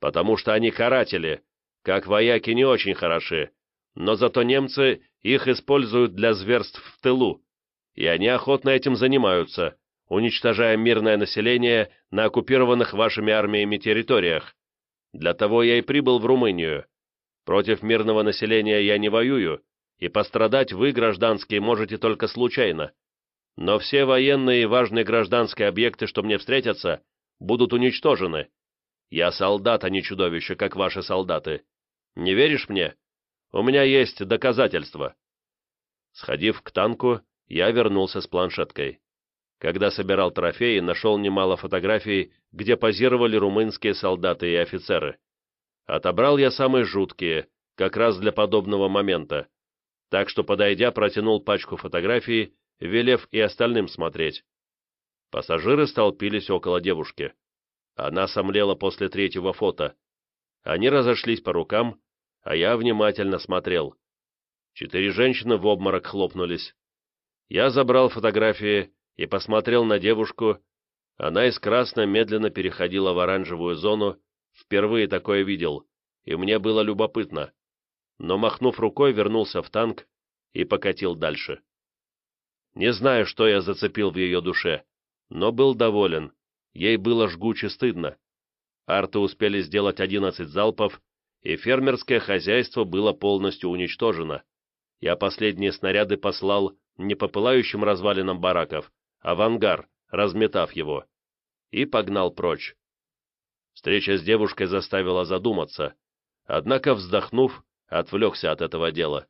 Speaker 1: Потому что они каратели, как вояки не очень хороши, но зато немцы их используют для зверств в тылу, и они охотно этим занимаются, уничтожая мирное население на оккупированных вашими армиями территориях. Для того я и прибыл в Румынию, Против мирного населения я не воюю, и пострадать вы, гражданские, можете только случайно. Но все военные и важные гражданские объекты, что мне встретятся, будут уничтожены. Я солдат, а не чудовище, как ваши солдаты. Не веришь мне? У меня есть доказательства». Сходив к танку, я вернулся с планшеткой. Когда собирал трофеи, нашел немало фотографий, где позировали румынские солдаты и офицеры. Отобрал я самые жуткие, как раз для подобного момента, так что, подойдя, протянул пачку фотографий, велев и остальным смотреть. Пассажиры столпились около девушки. Она сомлела после третьего фото. Они разошлись по рукам, а я внимательно смотрел. Четыре женщины в обморок хлопнулись. Я забрал фотографии и посмотрел на девушку. Она из красной медленно переходила в оранжевую зону, Впервые такое видел, и мне было любопытно. Но, махнув рукой, вернулся в танк и покатил дальше. Не знаю, что я зацепил в ее душе, но был доволен. Ей было жгуче стыдно. Арты успели сделать 11 залпов, и фермерское хозяйство было полностью уничтожено. Я последние снаряды послал не по пылающим развалинам бараков, а в ангар, разметав его, и погнал прочь. Встреча с девушкой заставила задуматься, однако, вздохнув, отвлекся от этого дела.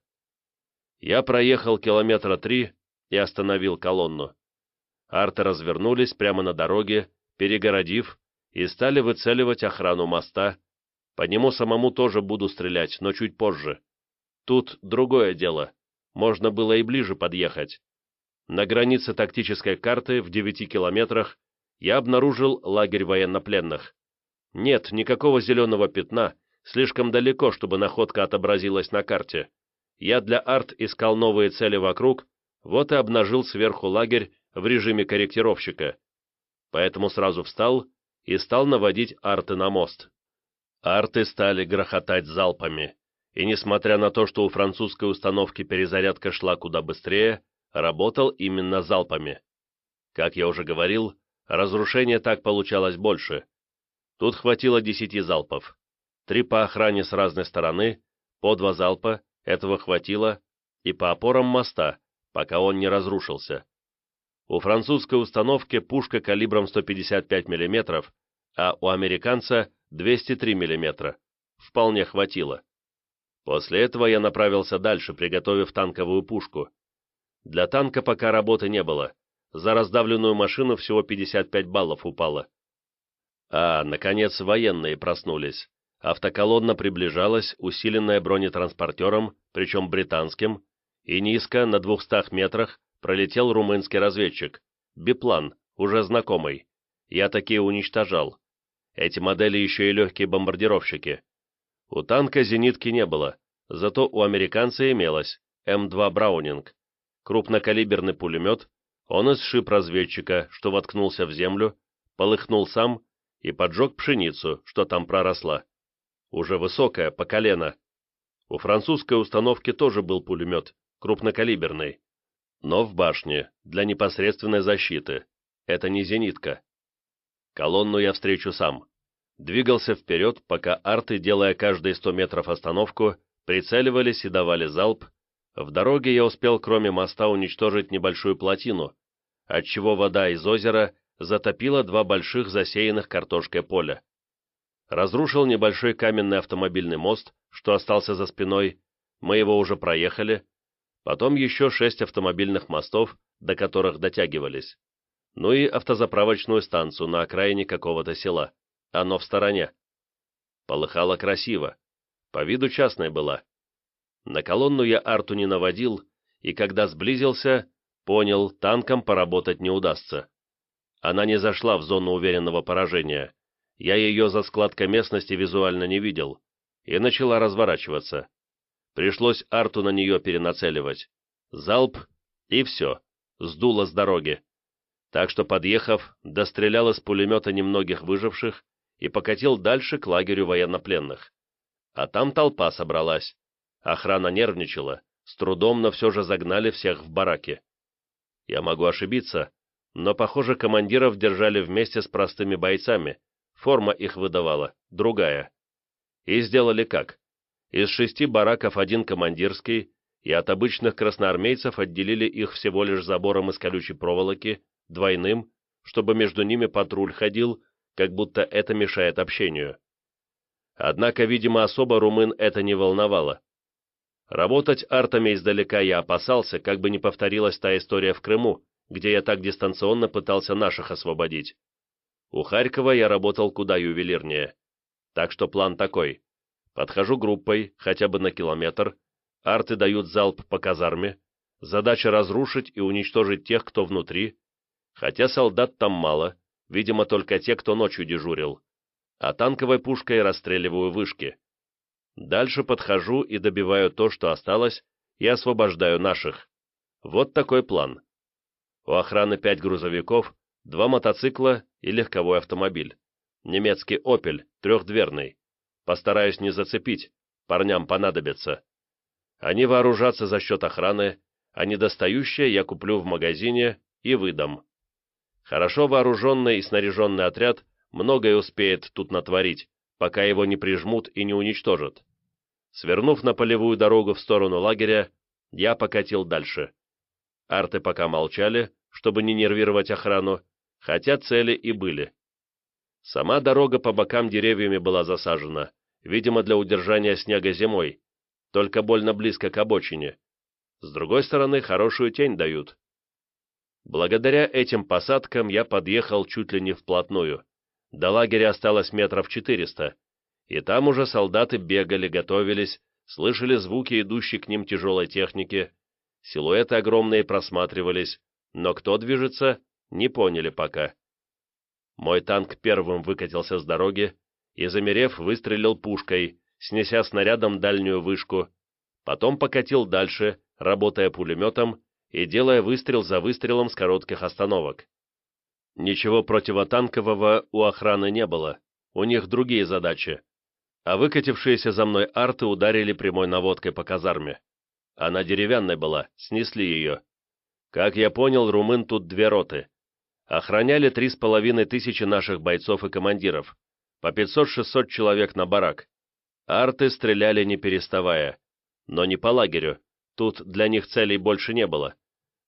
Speaker 1: Я проехал километра три и остановил колонну. Арты развернулись прямо на дороге, перегородив, и стали выцеливать охрану моста. По нему самому тоже буду стрелять, но чуть позже. Тут другое дело. Можно было и ближе подъехать. На границе тактической карты в девяти километрах я обнаружил лагерь военнопленных. Нет никакого зеленого пятна, слишком далеко, чтобы находка отобразилась на карте. Я для арт искал новые цели вокруг, вот и обнажил сверху лагерь в режиме корректировщика. Поэтому сразу встал и стал наводить арты на мост. Арты стали грохотать залпами, и несмотря на то, что у французской установки перезарядка шла куда быстрее, работал именно залпами. Как я уже говорил, разрушения так получалось больше. Тут хватило десяти залпов. Три по охране с разной стороны, по два залпа, этого хватило, и по опорам моста, пока он не разрушился. У французской установки пушка калибром 155 мм, а у американца 203 мм. Вполне хватило. После этого я направился дальше, приготовив танковую пушку. Для танка пока работы не было. За раздавленную машину всего 55 баллов упало. А, наконец, военные проснулись. Автоколонна приближалась, усиленная бронетранспортером, причем британским, и низко, на 200 метрах, пролетел румынский разведчик. Биплан, уже знакомый. Я такие уничтожал. Эти модели еще и легкие бомбардировщики. У танка зенитки не было, зато у американца имелось М2 Браунинг. Крупнокалиберный пулемет, он из шип разведчика, что воткнулся в землю, полыхнул сам и поджег пшеницу, что там проросла. Уже высокая, по колено. У французской установки тоже был пулемет, крупнокалиберный. Но в башне, для непосредственной защиты. Это не зенитка. Колонну я встречу сам. Двигался вперед, пока арты, делая каждые 100 метров остановку, прицеливались и давали залп. В дороге я успел кроме моста уничтожить небольшую плотину, отчего вода из озера затопила два больших засеянных картошкой поля. Разрушил небольшой каменный автомобильный мост, что остался за спиной, мы его уже проехали, потом еще шесть автомобильных мостов, до которых дотягивались, ну и автозаправочную станцию на окраине какого-то села, оно в стороне. Полыхало красиво, по виду частная была. На колонну я арту не наводил, и когда сблизился, понял, танком поработать не удастся. Она не зашла в зону уверенного поражения. Я ее за складкой местности визуально не видел. И начала разворачиваться. Пришлось арту на нее перенацеливать. Залп, и все. Сдуло с дороги. Так что, подъехав, дострелял из пулемета немногих выживших и покатил дальше к лагерю военнопленных. А там толпа собралась. Охрана нервничала, с трудом, но все же загнали всех в бараки. Я могу ошибиться, но, похоже, командиров держали вместе с простыми бойцами, форма их выдавала, другая. И сделали как? Из шести бараков один командирский, и от обычных красноармейцев отделили их всего лишь забором из колючей проволоки, двойным, чтобы между ними патруль ходил, как будто это мешает общению. Однако, видимо, особо румын это не волновало. Работать артами издалека я опасался, как бы не повторилась та история в Крыму, где я так дистанционно пытался наших освободить. У Харькова я работал куда ювелирнее. Так что план такой. Подхожу группой, хотя бы на километр, арты дают залп по казарме, задача разрушить и уничтожить тех, кто внутри, хотя солдат там мало, видимо, только те, кто ночью дежурил, а танковой пушкой расстреливаю вышки. Дальше подхожу и добиваю то, что осталось, и освобождаю наших. Вот такой план. У охраны пять грузовиков, два мотоцикла и легковой автомобиль. Немецкий «Опель», трехдверный. Постараюсь не зацепить, парням понадобится. Они вооружатся за счет охраны, а недостающее я куплю в магазине и выдам. Хорошо вооруженный и снаряженный отряд многое успеет тут натворить, пока его не прижмут и не уничтожат. Свернув на полевую дорогу в сторону лагеря, я покатил дальше. Арты пока молчали, чтобы не нервировать охрану, хотя цели и были. Сама дорога по бокам деревьями была засажена, видимо, для удержания снега зимой, только больно близко к обочине. С другой стороны, хорошую тень дают. Благодаря этим посадкам я подъехал чуть ли не вплотную. До лагеря осталось метров четыреста, и там уже солдаты бегали, готовились, слышали звуки идущей к ним тяжелой техники, силуэты огромные просматривались, но кто движется, не поняли пока. Мой танк первым выкатился с дороги и, замерев, выстрелил пушкой, снеся снарядом дальнюю вышку, потом покатил дальше, работая пулеметом и делая выстрел за выстрелом с коротких остановок. Ничего противотанкового у охраны не было, у них другие задачи. А выкатившиеся за мной арты ударили прямой наводкой по казарме. Она деревянной была, снесли ее. Как я понял, румын тут две роты. Охраняли три с половиной тысячи наших бойцов и командиров, по 500-600 человек на барак. Арты стреляли не переставая. Но не по лагерю, тут для них целей больше не было.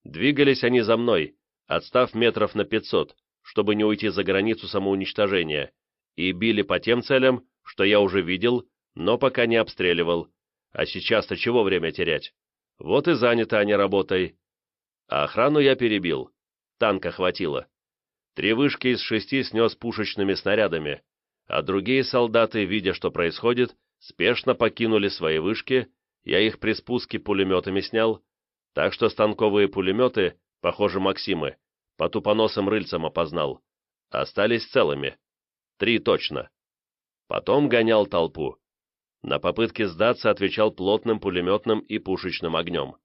Speaker 1: Двигались они за мной, отстав метров на 500, чтобы не уйти за границу самоуничтожения, и били по тем целям, что я уже видел, но пока не обстреливал. А сейчас-то чего время терять? Вот и заняты они работой. А охрану я перебил. Танка хватило. Три вышки из шести снес пушечными снарядами, а другие солдаты, видя, что происходит, спешно покинули свои вышки, я их при спуске пулеметами снял, так что станковые пулеметы, похоже, Максимы, по тупоносым рыльцам опознал, остались целыми. Три точно. Потом гонял толпу. На попытке сдаться отвечал плотным пулеметным и пушечным огнем.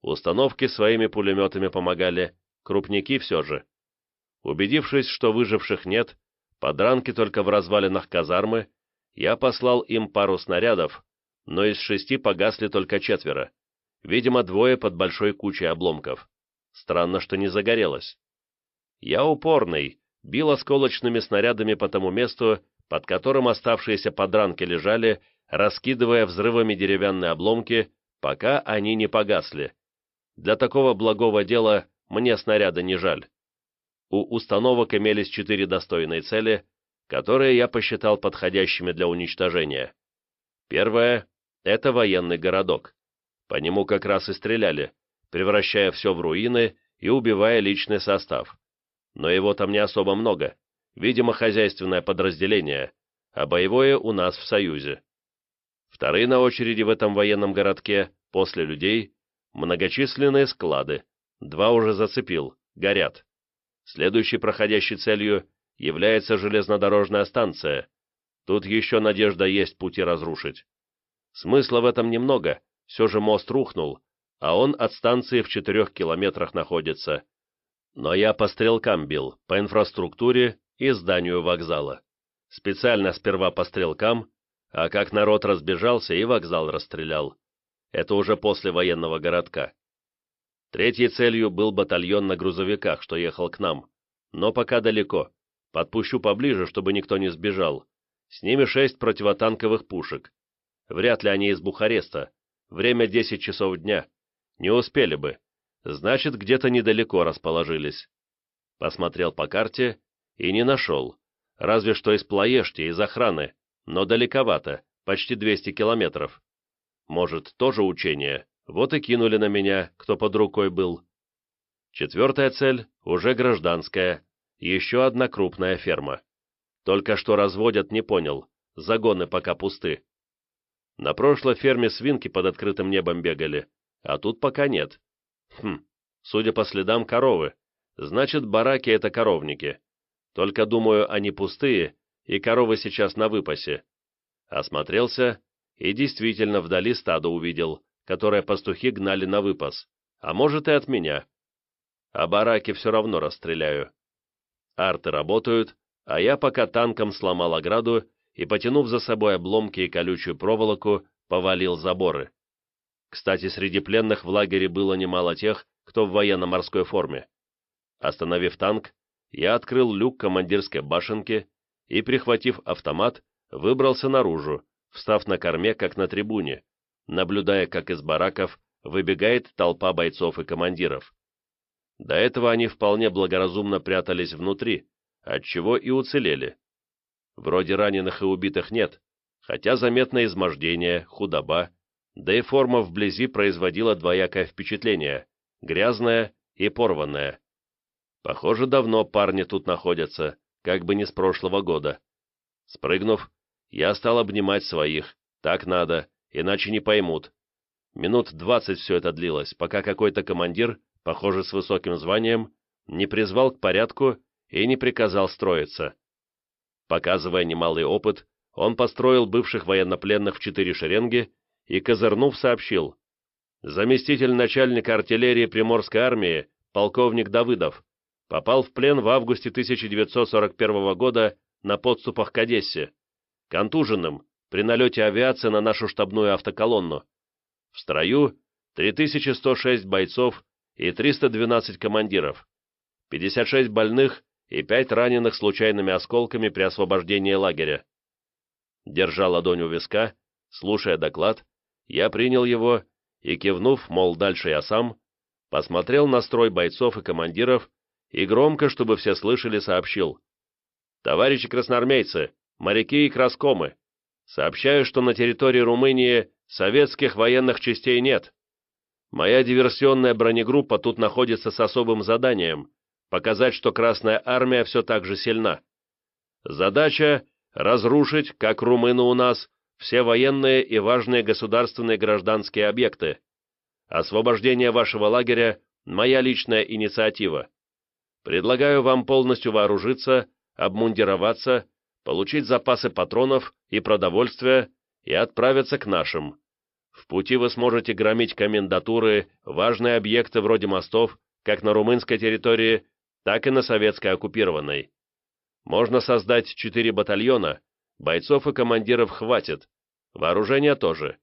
Speaker 1: Установки своими пулеметами помогали, крупники все же. Убедившись, что выживших нет, подранки только в развалинах казармы, я послал им пару снарядов, но из шести погасли только четверо. Видимо, двое под большой кучей обломков. Странно, что не загорелось. Я упорный, бил осколочными снарядами по тому месту, под которым оставшиеся подранки лежали, раскидывая взрывами деревянные обломки, пока они не погасли. Для такого благого дела мне снаряда не жаль. У установок имелись четыре достойные цели, которые я посчитал подходящими для уничтожения. Первое — это военный городок. По нему как раз и стреляли, превращая все в руины и убивая личный состав. Но его там не особо много, видимо, хозяйственное подразделение, а боевое у нас в Союзе. Вторые на очереди в этом военном городке, после людей, многочисленные склады, два уже зацепил, горят. Следующей проходящей целью является железнодорожная станция. Тут еще надежда есть пути разрушить. Смысла в этом немного, все же мост рухнул, а он от станции в четырех километрах находится. Но я по стрелкам бил, по инфраструктуре и зданию вокзала. Специально сперва по стрелкам, а как народ разбежался и вокзал расстрелял. Это уже после военного городка. Третьей целью был батальон на грузовиках, что ехал к нам. Но пока далеко. Подпущу поближе, чтобы никто не сбежал. С ними шесть противотанковых пушек. Вряд ли они из Бухареста. Время 10 часов дня. Не успели бы. Значит, где-то недалеко расположились. Посмотрел по карте и не нашел. Разве что из Плоешти, из охраны. Но далековато, почти 200 километров. Может, тоже учение. Вот и кинули на меня, кто под рукой был. Четвертая цель — уже гражданская. Еще одна крупная ферма. Только что разводят, не понял. Загоны пока пусты. На прошлой ферме свинки под открытым небом бегали, а тут пока нет. Хм, судя по следам, коровы. Значит, бараки — это коровники. Только, думаю, они пустые, и коровы сейчас на выпасе. Осмотрелся и действительно вдали стадо увидел, которое пастухи гнали на выпас, а может и от меня. А бараки все равно расстреляю. Арты работают, а я пока танком сломал ограду и, потянув за собой обломки и колючую проволоку, повалил заборы. Кстати, среди пленных в лагере было немало тех, кто в военно-морской форме. Остановив танк, я открыл люк командирской башенки и, прихватив автомат, выбрался наружу, встав на корме, как на трибуне, наблюдая, как из бараков выбегает толпа бойцов и командиров. До этого они вполне благоразумно прятались внутри, отчего и уцелели. Вроде раненых и убитых нет, хотя заметно измождение, худоба, да и форма вблизи производила двоякое впечатление, грязная и порванная. Похоже, давно парни тут находятся, как бы не с прошлого года. Спрыгнув, я стал обнимать своих, так надо, иначе не поймут. Минут двадцать все это длилось, пока какой-то командир, похоже, с высоким званием, не призвал к порядку и не приказал строиться. Показывая немалый опыт, он построил бывших военнопленных в четыре шеренги и, козырнув, сообщил. Заместитель начальника артиллерии Приморской армии, полковник Давыдов, попал в плен в августе 1941 года на подступах к Одессе, контуженным при налете авиации на нашу штабную автоколонну. В строю 3106 бойцов и 312 командиров, 56 больных и 5 раненых случайными осколками при освобождении лагеря. Держа ладонь у виска, слушая доклад, я принял его и, кивнув, мол, дальше я сам, посмотрел на строй бойцов и командиров и громко, чтобы все слышали, сообщил. «Товарищи красноармейцы, моряки и краскомы, сообщаю, что на территории Румынии советских военных частей нет. Моя диверсионная бронегруппа тут находится с особым заданием – показать, что Красная Армия все так же сильна. Задача – разрушить, как румыны у нас, все военные и важные государственные гражданские объекты. Освобождение вашего лагеря – моя личная инициатива. Предлагаю вам полностью вооружиться, обмундироваться, получить запасы патронов и продовольствия и отправиться к нашим. В пути вы сможете громить комендатуры, важные объекты вроде мостов, как на румынской территории, так и на советской оккупированной. Можно создать четыре батальона, бойцов и командиров хватит, вооружения тоже.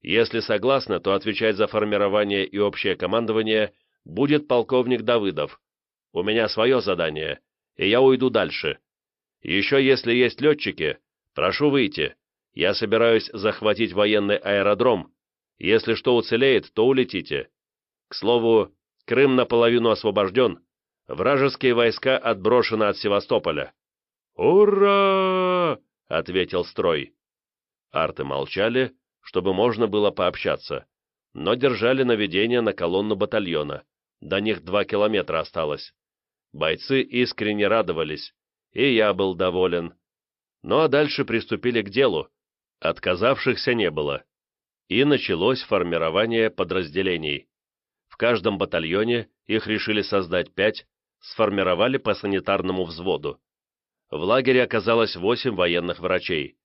Speaker 1: Если согласны, то отвечать за формирование и общее командование будет полковник Давыдов, у меня свое задание, и я уйду дальше. Еще если есть летчики, прошу выйти. Я собираюсь захватить военный аэродром. Если что уцелеет, то улетите. К слову, Крым наполовину освобожден. Вражеские войска отброшены от Севастополя. «Ура!» — ответил строй. Арты молчали, чтобы можно было пообщаться, но держали наведение на колонну батальона. До них два километра осталось. Бойцы искренне радовались, и я был доволен. Ну а дальше приступили к делу. Отказавшихся не было. И началось формирование подразделений. В каждом батальоне их решили создать пять, сформировали по санитарному взводу. В лагере оказалось восемь военных врачей.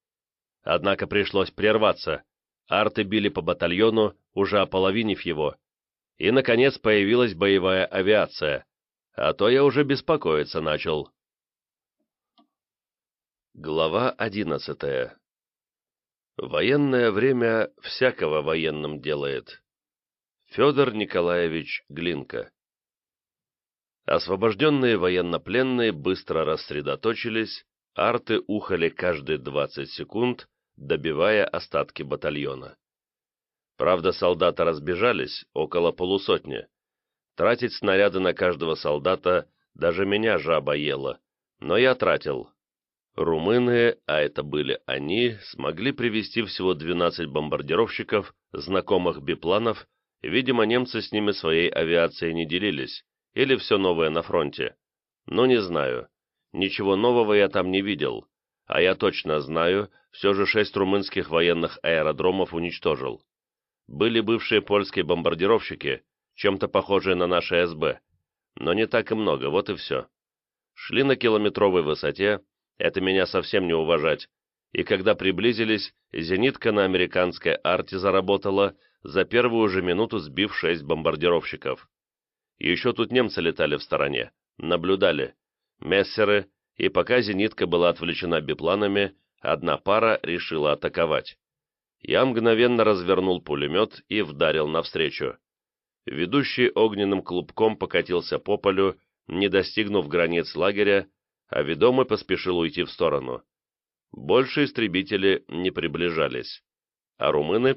Speaker 1: Однако пришлось прерваться. Арты били по батальону, уже ополовинив его. И, наконец, появилась боевая авиация а то я уже беспокоиться начал. Глава одиннадцатая. Военное время всякого военным делает. Федор Николаевич Глинка. Освобожденные военнопленные быстро рассредоточились, арты ухали каждые 20 секунд, добивая остатки батальона. Правда, солдаты разбежались, около полусотни, Тратить снаряды на каждого солдата даже меня жаба ела, но я тратил. Румыны, а это были они, смогли привести всего 12 бомбардировщиков, знакомых бипланов, видимо, немцы с ними своей авиацией не делились, или все новое на фронте. Но не знаю. Ничего нового я там не видел, а я точно знаю, все же шесть румынских военных аэродромов уничтожил. Были бывшие польские бомбардировщики, чем-то похожее на наше СБ, но не так и много, вот и все. Шли на километровой высоте, это меня совсем не уважать, и когда приблизились, зенитка на американской арте заработала, за первую же минуту сбив шесть бомбардировщиков. Еще тут немцы летали в стороне, наблюдали, мессеры, и пока зенитка была отвлечена бипланами, одна пара решила атаковать. Я мгновенно развернул пулемет и вдарил навстречу. Ведущий огненным клубком покатился по полю, не достигнув границ лагеря, а ведомый поспешил уйти в сторону. Больше истребители не приближались, а румыны